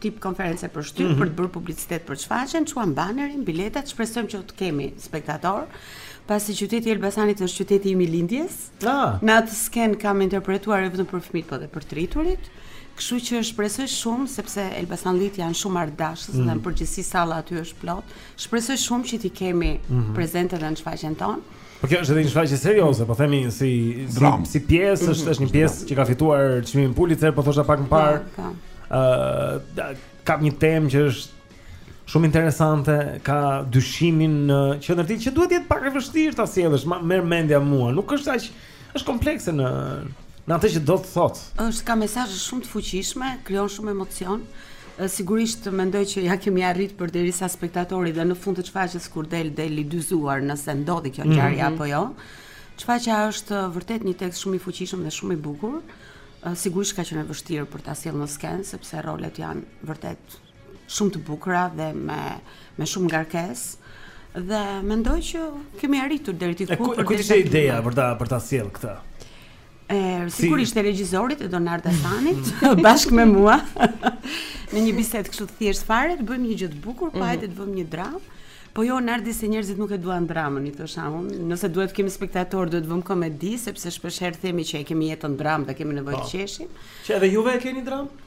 [SPEAKER 18] tip konference për shtyp,
[SPEAKER 1] mm -hmm.
[SPEAKER 18] për të bërë publicitet për shfaqjen, çuam banerin, biletat, shpresojmë që të kemi spektatorë. Pasi qyteti i Elbasanit është qyteti im i lindjes.
[SPEAKER 1] Ah.
[SPEAKER 18] Në atë skenë kam interpretuar edhe vetëm për fëmijët, po dhe për të rriturit. Kështu që shpresoj shumë sepse elbasanllinjtë janë shumë artdashës
[SPEAKER 1] mm.
[SPEAKER 18] dhe në përgjithësi salla aty është plot. Shpresoj shumë që t'i kemi
[SPEAKER 1] mm
[SPEAKER 18] -hmm. prezente në shfaqjen tonë.
[SPEAKER 1] Po kjo është edhe një shfaqje serioze, po themi si si, si pjesë, është është një mhm. pjesë që ka fituar çmimin Pulitzer, po thosha pak më parë.
[SPEAKER 18] Po, po.
[SPEAKER 1] Ëh, ka një temë që është shumë interesante, ka dyshimin në qendër të tij që duhet të jetë pak e vështirë ta sjellësh, më merr mendja mua. Nuk është aq Është komplekse në në atë që do të thotë.
[SPEAKER 18] Është ka mesazhe shumë të fuqishme, krijon shumë emocion. Sigurisht mendoj që ia kemi arrit përderisa spektatori dhe në fund të shfaqjes kur del del i dyzuar nëse ndodhi kjo ngjarje
[SPEAKER 1] mm -hmm.
[SPEAKER 18] apo jo. Shfaqja është vërtet një tekst shumë i fuqishëm dhe shumë i bukur. Sigurisht ka qenë e vështirë për ta sjellë në skenë sepse rolet janë vërtet shumë të bukura dhe me me shumë ngarkesë dhe mendoj që kemi arritur deri diku për
[SPEAKER 1] të.
[SPEAKER 18] Kujt
[SPEAKER 1] ishte ideja për ta për ta sjellë këtë? Ëh,
[SPEAKER 18] sigurisht e regjisorit Edonard Hasanit bashkë me mua. Në një bisedë kështu të thjeshtë fare, të bëjmë një gjë të bukur, pa hajde mhm. të bëjmë një dramë. Po jo Nardi se njerëzit nuk e duan dramën, i thosha unë. Nëse duhet të kemi spektatorë, duhet të vëmë komedi sepse shpeshherë themi që e kemi jetën dramë dhe kemi nevojë të po. qeshim.
[SPEAKER 1] Që edhe juve e keni
[SPEAKER 18] dramë?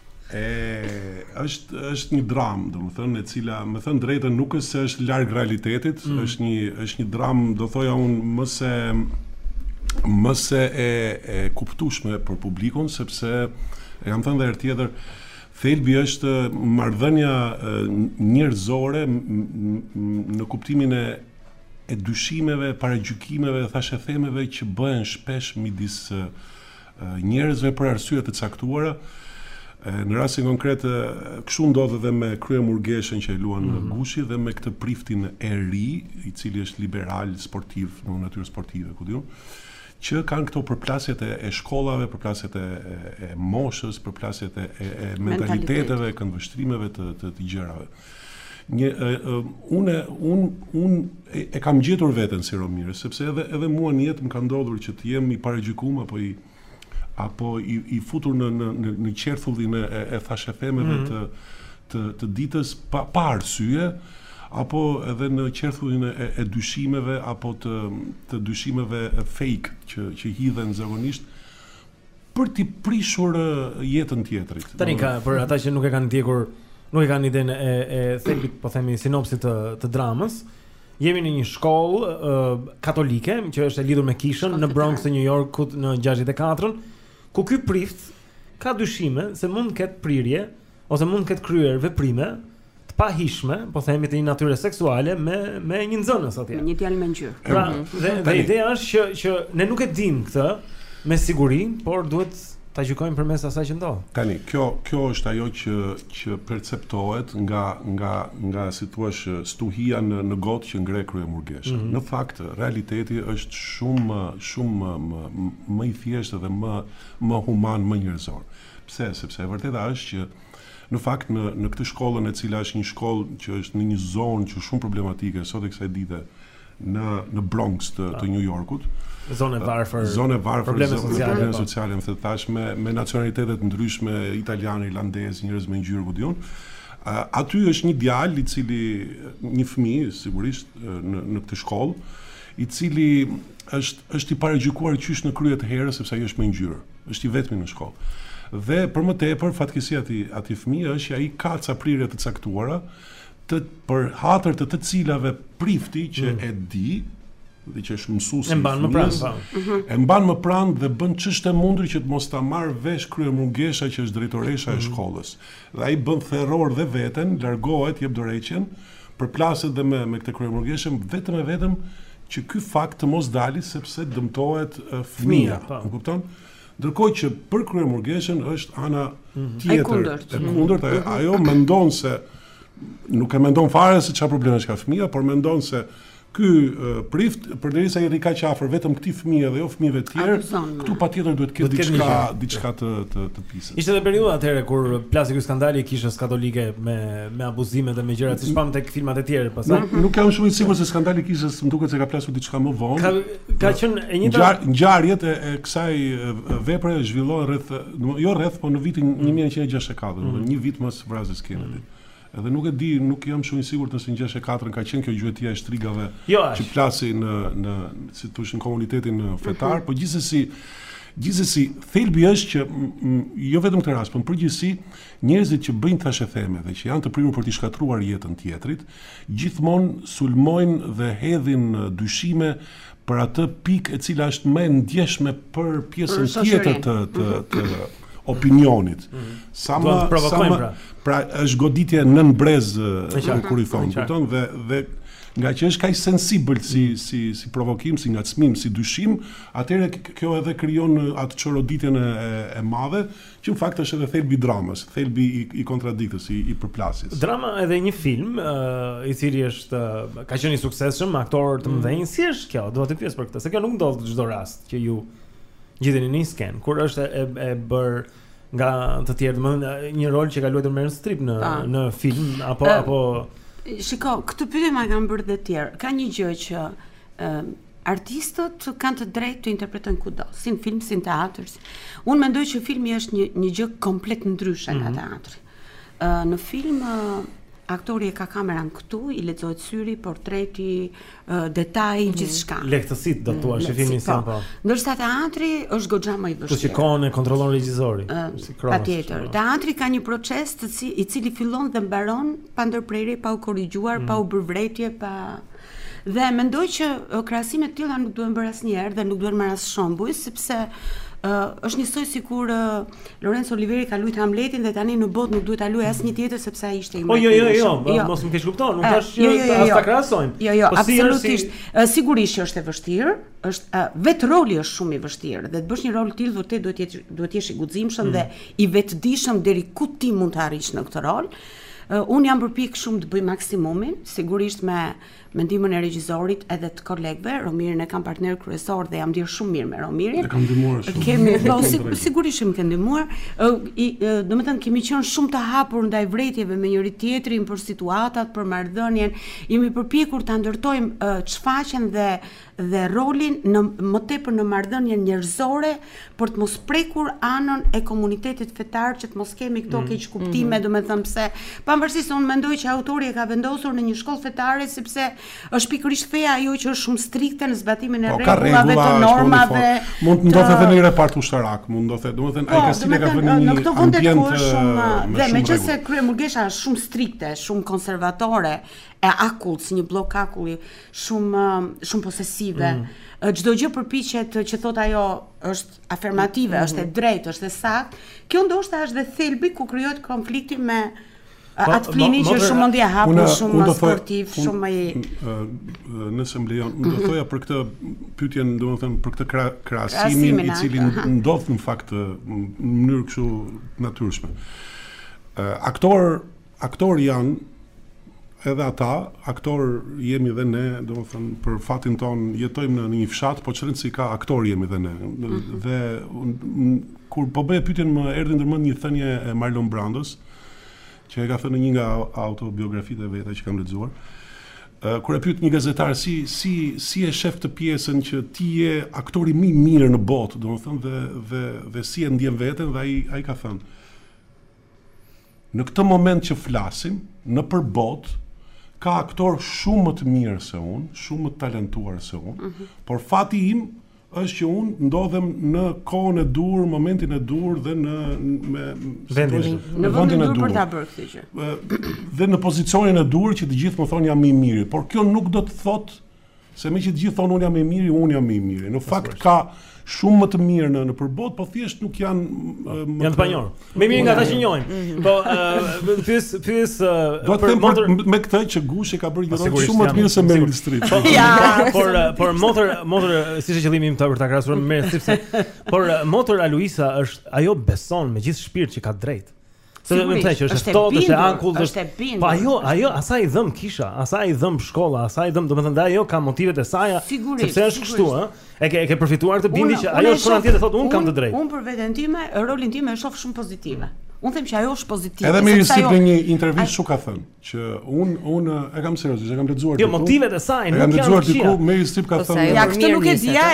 [SPEAKER 1] E,
[SPEAKER 18] është
[SPEAKER 19] është një dramë, domethënë, e cila, me thënë drejtën, nuk është se është larg realitetit,
[SPEAKER 1] mm.
[SPEAKER 19] është një është një dramë, do thoja unë, më se më se e, e kuptueshme për publikun sepse e kam thënë edhe herë tjetër, thelbi është marrëdhënia njerëzore në kuptimin e e dyshimeve, paragjykimeve, thashethemeve që bëhen shpesh midis njerëzve për arsye të caktuara. Në rastin konkret, kështu ndodh edhe me kryemurgeshën që e luan mm -hmm. Gushi dhe me këtë priftin e ri, i cili është liberal, sportiv, në natyrë sportive, ku di unë, që kanë këto përplasjet e, e shkollave, përplasjet e, e, e moshës, përplasjet e, e, e mentaliteteve, këndvështrimeve të, të, të gjërave. Një unë unë unë e kam gjetur veten si Romir, sepse edhe edhe mua në jetë më ka ndodhur që të jem i paragjykuar apo i apo i, i futur në në në, në qerthullin e, e thashethemeve mm
[SPEAKER 1] -hmm.
[SPEAKER 19] të të të ditës pa pa arsye apo edhe në qerthullin e, e dyshimeve apo të të dyshimeve fake që që hidhen zakonisht për t'i prishur jetën tjetrit.
[SPEAKER 1] Tani ka për ata që nuk e kanë ndjekur, nuk e kanë idenë e e thelbit, po themi sinopsit të të dramës. Jemi në një shkollë uh, katolike që është e lidhur me kishën në Bronx të New Yorkut në 64-ën, ku ky prift ka dyshime se mund të ketë prirje ose mund të ketë kryer veprime të pahijshme, po themi të një natyre seksuale me me një nxënës atje.
[SPEAKER 18] Një djalë me ngjyrë.
[SPEAKER 1] Pra,
[SPEAKER 18] mm
[SPEAKER 1] -hmm. dhe,
[SPEAKER 19] dhe
[SPEAKER 1] ideja është që që ne nuk e dimë këtë me siguri, por duhet ta gjykojmë përmes asaj që ndodh.
[SPEAKER 19] Tani, kjo kjo është ajo që që perceptohet nga nga nga si të thuash stuhia në në gotë që ngre kryemurgesha. Mm
[SPEAKER 1] -hmm.
[SPEAKER 19] Në fakt, realiteti është shumë shumë më më, më i thjeshtë dhe më më human, më njerëzor. Pse? Sepse e vërteta është që në fakt në në këtë shkollën e cila është një shkollë që është në një zonë që shumë problematike sot e kësaj dite në në Bronx të, të New Yorkut,
[SPEAKER 1] zonë e varfër,
[SPEAKER 19] zonë e varfër,
[SPEAKER 1] probleme sociale,
[SPEAKER 19] probleme
[SPEAKER 1] po.
[SPEAKER 19] sociale, me thënë tash me me nacionalitete të ndryshme, italianë, irlandezë, njerëz me ngjyrë ku di unë. Aty është një djalë i cili një fëmijë sigurisht në në këtë shkollë, i cili është është i paragjykuar qysh në krye të herës sepse ai është me ngjyrë. Është i vetmi në shkollë. Dhe për më tepër, fatkeqësia e atij fëmijë është që ai ka ca prirje të caktuara, për hatër të të cilave prifti që
[SPEAKER 1] mm.
[SPEAKER 19] e di, dhe që është mësuesi
[SPEAKER 1] e mban më pranë po.
[SPEAKER 18] mhm.
[SPEAKER 19] e mban më pranë dhe bën ç'është e mundur që të mos ta marrë vesh kryemurgesha që është drejtoresha e
[SPEAKER 1] mhm.
[SPEAKER 19] shkollës Dhe ai bën therror dhe veten, largohet, jep dorëheqjen, përplaset dhe me me këtë kryemurgeshën vetëm e vetëm që ky fakt të mos dali sepse dëmtohet
[SPEAKER 1] fëmija.
[SPEAKER 19] Më kupton? Ndërkohë që për kryemurgeshën është ana
[SPEAKER 1] mhm.
[SPEAKER 19] tjetër
[SPEAKER 18] e kundërt,
[SPEAKER 19] e mhm. kundërt ajo, ajo mendon se nuk e mendon fare se çfarë probleme ka fëmija, por mendon se Ky prift, përderisa i rri kaq afër vetëm këtij fëmije dhe jo fëmijëve të tjerë, këtu patjetër duhet të ketë diçka, diçka të të të pistë.
[SPEAKER 1] Ishte edhe periudha atëherë kur plasi ky skandali i kishës katolike me me abuzime dhe me gjëra siç pamë tek filmat e tjerë pastaj.
[SPEAKER 19] Nuk, nuk jam shumë i sigurt se skandali i kishës më duket se ka plasur diçka më vonë.
[SPEAKER 1] Ka ka qenë e njëjta
[SPEAKER 19] ngjarjet e, e kësaj vepre zhvillohen rreth, jo rreth, po në vitin 1964, mm. një vit pas vrasjes së Kennedy. Mm. Edhe nuk e di, nuk jam shumë i sigurt nëse në gjashtëdhjetë e katrën ka qenë kjo gjuetia e shtrigave që plasi në në si thosh në komunitetin fetar, po gjithsesi gjithsesi thelbi është që jo vetëm në këtë rast, por në përgjithësi njerëzit që bëjnë thashetheme dhe që janë të prirur për t'i shkatërruar jetën tjetrit, gjithmonë sulmojnë dhe hedhin dyshime për atë pikë e cila është më e ndjeshme për pjesën tjetër të të të opinionit. Mhm. Sa më sa më
[SPEAKER 1] pra.
[SPEAKER 19] pra është goditje nën brez kur i
[SPEAKER 1] thonë,
[SPEAKER 19] kupton dhe dhe ngaqë është kaq sensibël si mm. si si provokim, si ngacmim, si dyshim, atëherë kjo edhe krijon atë çoroditjen e e madhe Që në fakt është edhe thelbi i dramës, thelbi i, i kontradiktës, i, i përplasjes.
[SPEAKER 1] Drama edhe një film, uh, i cili është uh, ka qenë i suksesshëm, aktorë të mm. mëdhenj, mm. si është kjo? Do të të pyes për këtë, se kjo nuk ndodh në çdo rast që ju ngjiteni në një skenë, kur është e, e bërë nga të tjerë, domethënë një rol që e ka luajtur Meryl Streep në
[SPEAKER 18] pa.
[SPEAKER 1] në film apo
[SPEAKER 18] uh,
[SPEAKER 1] apo
[SPEAKER 18] Shiko, këtë pyetje ma kanë bërë dhe të tjerë. Ka një gjë që uh, Artistët kanë të drejtë të interpretojnë kudo, si në film, si në teatër. Unë mendoj që filmi është një një gjë komplet ndryshe nga
[SPEAKER 1] mm -hmm.
[SPEAKER 18] teatri. Ë në film aktori e ka kameran këtu, i lexohet syri, portreti, detaj, mm -hmm. gjithçka.
[SPEAKER 1] Lehtësisht do të thuash
[SPEAKER 18] mm,
[SPEAKER 1] filmin sa po. po.
[SPEAKER 18] Ndërsa teatri është goxha më i vështirë.
[SPEAKER 1] Ku shikon, e kontrollon regjisori, uh, si kronos.
[SPEAKER 18] Patjetër. Po. Teatri ka një proces të cili, i cili fillon dhe mbaron pa ndërprerje, pa u korrigjuar, mm -hmm. pa u bërë vërejtje, pa Dhe mendoj që krahasime të tilla nuk duhen bërë asnjëherë dhe nuk duhen marrë as shembuj sepse uh, është njësoj sikur uh, Lorenzo Oliveri ka luajtur Hamletin dhe tani në botë nuk duhet ta luajë asnjë tjetër sepse ai ishte i
[SPEAKER 1] Po jo jo jo,
[SPEAKER 18] jo, jo.
[SPEAKER 1] mos më keqkupto, nuk
[SPEAKER 18] është
[SPEAKER 1] jo, që jo, jo, as jo. ta krahasojmë.
[SPEAKER 18] Jo jo,
[SPEAKER 1] po
[SPEAKER 18] absolutisht.
[SPEAKER 1] Si...
[SPEAKER 18] Sigurisht që është e vështirë, është vetë roli është shumë i vështirë dhe të bësh një rol të tillë vërtet duhet të jesh duhet të jesh i guximshëm
[SPEAKER 1] mm.
[SPEAKER 18] dhe i vetëdijshëm deri ku ti mund të arrish në këtë rol. Unë jam përpjek shumë të bëj maksimumin, sigurisht me me ndihmën e regjisorit edhe të kolegëve, Romirin e kam partner kryesor dhe jam ndier shumë mirë me Romirin.
[SPEAKER 19] E kam ndihmuar shumë.
[SPEAKER 18] Kemi po sigurisht më ka ndihmuar. Domethënë kemi qenë shumë të hapur ndaj vërejtjeve me njëri-tjetrin për situatat, për marrëdhënien, jemi përpjekur ta ndërtojmë shfaqjen dhe dhe rolin në më tepër në marrëdhënien njerëzore për të mos prekur anën e komunitetit fetar që të mos kemi këto
[SPEAKER 1] mm.
[SPEAKER 18] keqkuptime, mm. domethënë se pavarësisht unë mendoj që autori e ka vendosur në një shkollë fetare sepse është pikërisht feja ajo që është shumë strikte në zbatimin e
[SPEAKER 19] po,
[SPEAKER 18] rregullave të normave.
[SPEAKER 19] Mund të ndodhte edhe në repart ushtarak, mund të ndodhte, domethënë ai
[SPEAKER 18] po,
[SPEAKER 19] ka si ka vënë një ambient
[SPEAKER 18] shumë dhe
[SPEAKER 19] meqenëse
[SPEAKER 18] kryemurgesha është shumë strikte, shumë konservatore, e akullt, si një blok akulli, shumë shumë posesive.
[SPEAKER 1] Mm.
[SPEAKER 18] Çdo gjë përpiqet që thotë ajo është afirmative,
[SPEAKER 1] mm.
[SPEAKER 18] është e drejtë, është e saktë. Kjo ndoshta është dhe thelbi ku krijohet konflikti me
[SPEAKER 1] po,
[SPEAKER 18] atë
[SPEAKER 1] Flinin
[SPEAKER 18] që është shumë mendjehapur,
[SPEAKER 19] unë,
[SPEAKER 18] shumë
[SPEAKER 19] unë
[SPEAKER 18] sportiv,
[SPEAKER 19] unë,
[SPEAKER 18] shumë i
[SPEAKER 19] nëse më lejon, unë do mhm. thoja për këtë pyetjen, domethënë për këtë kra, krahasimin i cili ndodh në fakt në mënyrë kështu natyrshme. Aktor Aktorë janë edhe ata, aktorë jemi dhe ne, domethënë, për fatin tonë jetojmë në një fshat, po ç'rëndësi ka, aktorë jemi dhe ne. Mm -hmm. Dhe kur po bëje pyetjen më erdhi ndërmend një thënje e Marlon Brandos, që e ka thënë në një nga autobiografitë e veta që kam lexuar. Kur e pyet një gazetar si si si e shef ti pjesën që ti je aktori më i mirë në botë, domethënë dhe dhe dhe si e ndjen veten dhe ai ai ka thënë Në këtë moment që flasim, nëpër botë ka aktorë shumë më të mirë se unë, shumë më të talentuar se unë, por fati im është që unë ndodhem në kohën e duhur, momentin e duhur dhe në me si
[SPEAKER 1] Vendin.
[SPEAKER 19] thua,
[SPEAKER 18] Në në vendin vendin e e duhur për duhur. ta bërë këtë gjë.
[SPEAKER 19] Ë, Dhe në pozicionin e duhur që të gjithë më thonë jam më i miri, por kjo nuk do të thotë Se meqë të gjithë thonë unë jam më i miri, unë jam më i miri. Në fakt ka shumë më të mirë në nëpër botë, po thjesht nuk janë më
[SPEAKER 1] janë të panjohur. Më mirë nga ata që njohim.
[SPEAKER 18] Mhm.
[SPEAKER 1] Po uh, pse pse uh,
[SPEAKER 19] do të them me këtë që Gushi ka bërë një rol shumë më të mirë se Meryl Streep.
[SPEAKER 1] Po,
[SPEAKER 18] ja,
[SPEAKER 1] por por motër motër s'ishte qëllimi im ta për ta krahasuar me Meryl Streep. Por motër Aluisa është ajo beson me gjithë shpirt që ka të
[SPEAKER 18] drejtë.
[SPEAKER 1] Domethënë që është ftohtë, është akull,
[SPEAKER 18] është e bindur.
[SPEAKER 1] Po ajo, ajo asaj i dhëm kisha, asaj i dhëm shkolla, asaj i dhëm, domethënë ajo ka motivet e saja.
[SPEAKER 18] Sigurisht.
[SPEAKER 1] Sepse është kështu, ë. E ke e ke përfituar të bindi që ajo shkon atje dhe thotë un kam të drejtë.
[SPEAKER 18] Un për veten time, rolin tim e shoh shumë pozitive. Un them që ajo është pozitive.
[SPEAKER 19] Edhe Meryl Streep në një intervistë kështu ka thënë. që un un e kam seriozisht, e kam lexuar
[SPEAKER 1] jo,
[SPEAKER 19] diku.
[SPEAKER 1] Jo, motivet e saj nuk janë.
[SPEAKER 19] E
[SPEAKER 1] kam lexuar
[SPEAKER 19] diku, Meryl Streep ka
[SPEAKER 4] po
[SPEAKER 19] thënë.
[SPEAKER 18] Ja, këtë nuk e
[SPEAKER 4] di ja.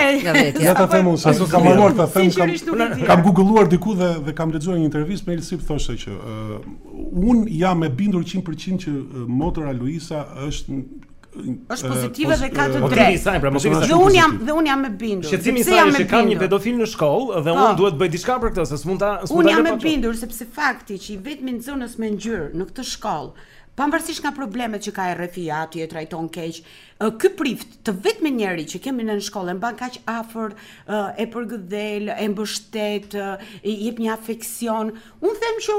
[SPEAKER 19] Ja ta them unë, sa
[SPEAKER 1] sot
[SPEAKER 19] kam marrë ta them kam. Kam googluar diku dhe dhe kam lexuar një intervistë Meryl Streep thoshte që un jam e bindur 100% që motra Luisa është
[SPEAKER 18] është pozitive dhe ka të drejtë.
[SPEAKER 1] Pra,
[SPEAKER 18] dhe un jam dhe un jam e bindur.
[SPEAKER 1] Shqetësimi i saj është kam një pedofil në shkollë dhe
[SPEAKER 18] po.
[SPEAKER 1] un duhet të bëj diçka për këtë, se s'mund ta s'mund ta.
[SPEAKER 18] Un
[SPEAKER 1] jam
[SPEAKER 18] e bindur sepse fakti që i vetmi nxënës me ngjyrë në këtë shkollë Pavarësisht nga problemet që ka e rreh i ati, e trajton keq, ky prift të vetmin njeri që kemi në shkollë e mban kaq afër, e përgëdhel, e mbështet, i jep një afeksion. Un them që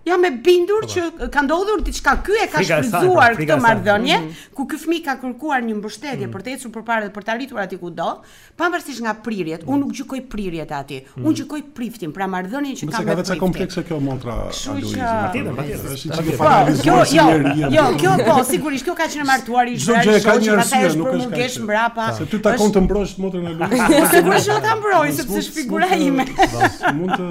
[SPEAKER 18] Jam e bindur që ka ndodhur diçka ky e ka
[SPEAKER 1] shfrytëzuar
[SPEAKER 18] këtë marrëdhënie
[SPEAKER 1] mhm.
[SPEAKER 18] ku ky fëmijë ka kërkuar një mbështetje mhm. për të ecur përpara dhe për të arritur aty ku do, pavarësisht nga prirjet. Unë nuk gjykoj prirjet e tij. Mhm. Unë gjykoj priftin, pra marrëdhënien që ka me
[SPEAKER 19] priftin. Mos e
[SPEAKER 18] ka
[SPEAKER 19] komplekse kjo motra Aloizi.
[SPEAKER 1] Patjetër, patjetër.
[SPEAKER 19] Është çka
[SPEAKER 18] po kjo, jo, jo, kjo po sigurisht kjo ka qenë martuar i
[SPEAKER 19] zgjuar. Zgjuar ka një arsye, nuk është kaq.
[SPEAKER 18] Mbrapa.
[SPEAKER 19] Se ty takon të mbrosh motrën
[SPEAKER 18] Aloizi. Sigurisht që ta mbroj sepse është figura ime.
[SPEAKER 19] Mund të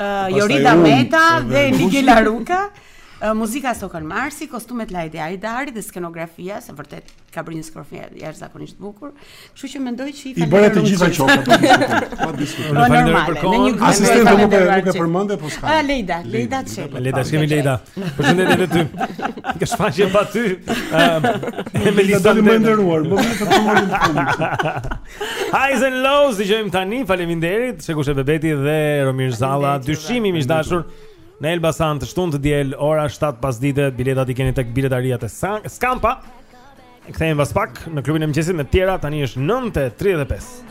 [SPEAKER 20] Uh,
[SPEAKER 18] Jorida Meta dhe Nigela Ruka, muzika Sokol Marsi, kostumet Laedia Hajdari dhe skenografia, se vërtet ka bërë një skenografi jashtëzakonisht bukur. Kështu që mendoj që i
[SPEAKER 19] bëre të gjitha qokat. Pa diskutim.
[SPEAKER 18] Po normal. Një
[SPEAKER 19] asistente nuk e nuk e përmende, po s'ka.
[SPEAKER 18] Ah, Leida, Leida çe.
[SPEAKER 20] Leida, kemi Leida. Përshëndetje edhe ty. S'ka shfaqje pa ty. Ëm, me
[SPEAKER 19] lista të nderuar, më vjen të thuarin.
[SPEAKER 20] Highs and lows, dëgjojmë tani, faleminderit, Shegushe Bebeti dhe Romir Zalla, Dyshimi, miq të dashur, në Elbasan të shtunë, të diel, ora 7 pasdite, biletat i keni tek biletaria te Skampa, kthehemi pas pak në Klubin e Mëngjesit me të tjera, tani është 9.35.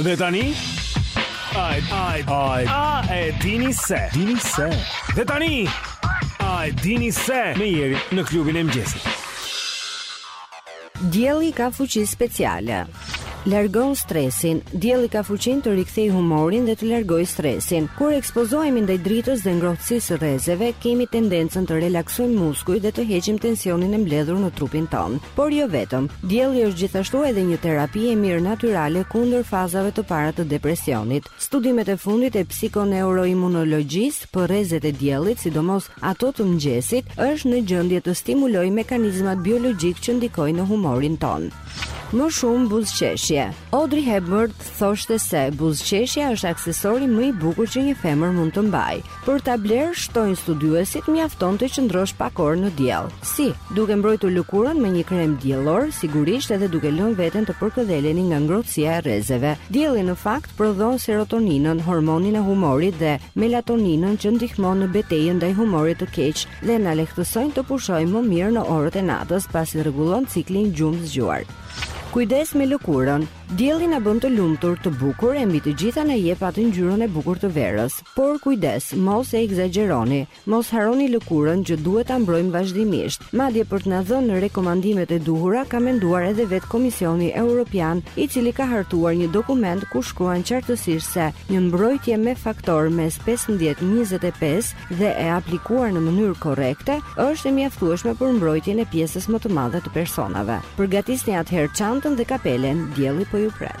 [SPEAKER 20] Dhe tani Ai ai ai a e dini se dini se Dhe tani A e dini se me Jerin në Klubin e Mëngjesit
[SPEAKER 4] Dielli ka fuqi speciale. Largon stresin. Dielli ka fuqinë të rikthejë humorin dhe të largojë stresin. Kur ekspozohemi ndaj dritës dhe ngrohtësisë së rrezeve, kemi tendencën të relaksojmë muskujt dhe të heqim tensionin e mbledhur në trupin tonë. Por jo vetëm. Dielli është gjithashtu edhe një terapi e mirë natyrale kundër fazave të para të depresionit. Studimet e fundit e psikoneuroimunologjisë për rrezet e diellit, sidomos ato të mëngjesit, është në gjendje të stimulojë mekanizmat biologjikë që ndikojnë në humorin tonë.
[SPEAKER 20] Më shumë buzëqeshje. Audrey Hepburn thoshte se buzëqeshja është aksesori më i bukur që një femër mund të mbajë. Për ta blerë, shtojnë studiuesit, mjafton të qëndrosh pak orë në diell. Si, duke mbrojtur lëkurën me një krem diellor, sigurisht edhe duke lënë veten të përkëdheleni nga ngrohtësia e rrezeve. Dielli në fakt prodhon serotoninën, hormonin e humorit dhe melatoninën që ndihmon në betejën ndaj humorit të keq dhe na lehtësojnë të pushojmë më mirë në orët e natës pasi rregullon ciklin gjumë-zgjuar. Kujdes me lëkurën. Dielli na bën të lumtur, të bukur e mbi të gjitha na jep atë ngjyrën e bukur të verës. Por kujdes, mos e ekzagjeroni. Mos harroni lëkurën që duhet ta mbrojmë vazhdimisht. Madje për të na dhënë rekomandimet e duhura ka menduar edhe vetë Komisioni Europian, i cili ka hartuar një dokument ku shkruan qartësisht se një mbrojtje me faktor mes pesëmbëdhjetë njëzet e pesë dhe e aplikuar në mënyrë korrekte është e mjaftueshme për mbrojtjen e pjesës më të madhe të personave. Përgatisni atëherë çantën dhe kapelen, dielli po ju pret.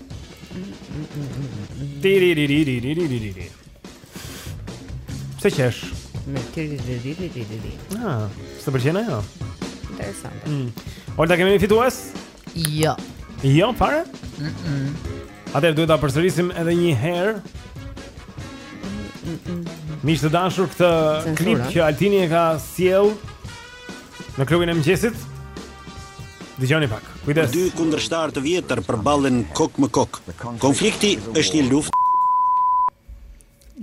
[SPEAKER 1] Tiririririririririri. Pse qesh?
[SPEAKER 4] Me tiriririririri.
[SPEAKER 1] Ah, s'të pëlqen ajo?
[SPEAKER 4] Interesante.
[SPEAKER 1] Mm. Olta kemi një fitues?
[SPEAKER 2] Jo.
[SPEAKER 1] Jo, fare?
[SPEAKER 2] Mm -mm.
[SPEAKER 1] Atëherë duhet ta përsërisim edhe një herë. Mm -mm. Miq të dashur këtë
[SPEAKER 4] Censura.
[SPEAKER 1] klip që Altini e ka sjellë Në klubin e mëngjesit. Dëgjoni pak. Kujdes.
[SPEAKER 14] Dy kundërshtarë të vjetër përballen kokë më kokë. Konflikti është një luftë.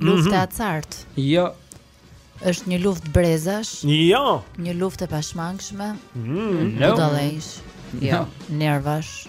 [SPEAKER 2] Luftë e mhm. acartë.
[SPEAKER 3] Jo.
[SPEAKER 2] Është një luftë brezash.
[SPEAKER 1] Jo.
[SPEAKER 2] Një luftë e pashmangshme.
[SPEAKER 1] Mm, no. Do të
[SPEAKER 3] Jo.
[SPEAKER 1] Nervash.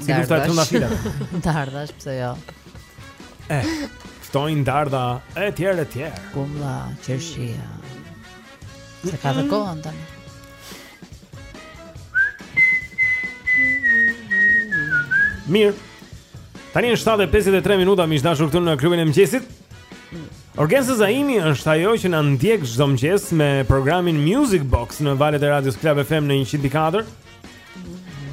[SPEAKER 1] Si nuk ta tunda fila.
[SPEAKER 2] Dardhash pse jo?
[SPEAKER 1] Eh. Ftonj, dardha e tjerë e tjerë.
[SPEAKER 2] Kumbulla, qershia. S'e ka atë kohën tani.
[SPEAKER 1] Mirë. Tani është 7:53 minuta, miq të dashur këtu në klubin e mëngjesit. Orgesa Zaimi është ajo që na ndjek çdo mëngjes me programin Music Box në valët e radios Club FM në 104.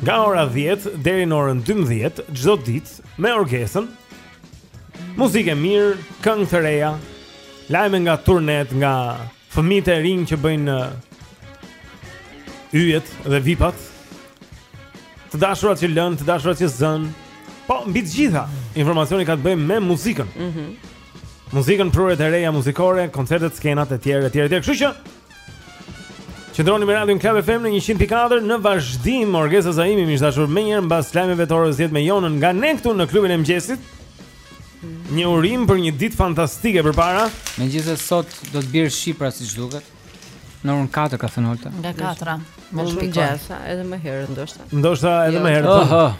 [SPEAKER 1] Nga ora 10 deri në orën 12 çdo ditë me Orgesën. Muzikë e mirë, këngë të reja, lajme nga turnet, nga fëmijët e rinj që bëjnë yjet dhe vipat. Të dashurat që lënë, të dashurat që zënë. Po mbi të gjitha, informacioni ka të bëjë me muzikën.
[SPEAKER 4] Mhm.
[SPEAKER 1] Mm muzikën, prurjet e reja muzikore, koncertet, skenat etj etj etj. Kështu që Qëndroni me radion Klab FM në 100.4 në vazhdim Orgesa Zaimi, miq të dashur, menjëherë mbas lajmeve të orës 10 me Jonën nga ne këtu në klubin e mëngjesit Një urim për një ditë fantastike përpara
[SPEAKER 3] Megjithëse sot do të bjerë shi prapë siç duket Në orën 4 ka thënë Olta
[SPEAKER 2] Nga 4
[SPEAKER 4] Më
[SPEAKER 2] shumë
[SPEAKER 4] gjasa edhe më herët ndoshta
[SPEAKER 1] Ndoshta edhe më herët
[SPEAKER 3] oh, oh.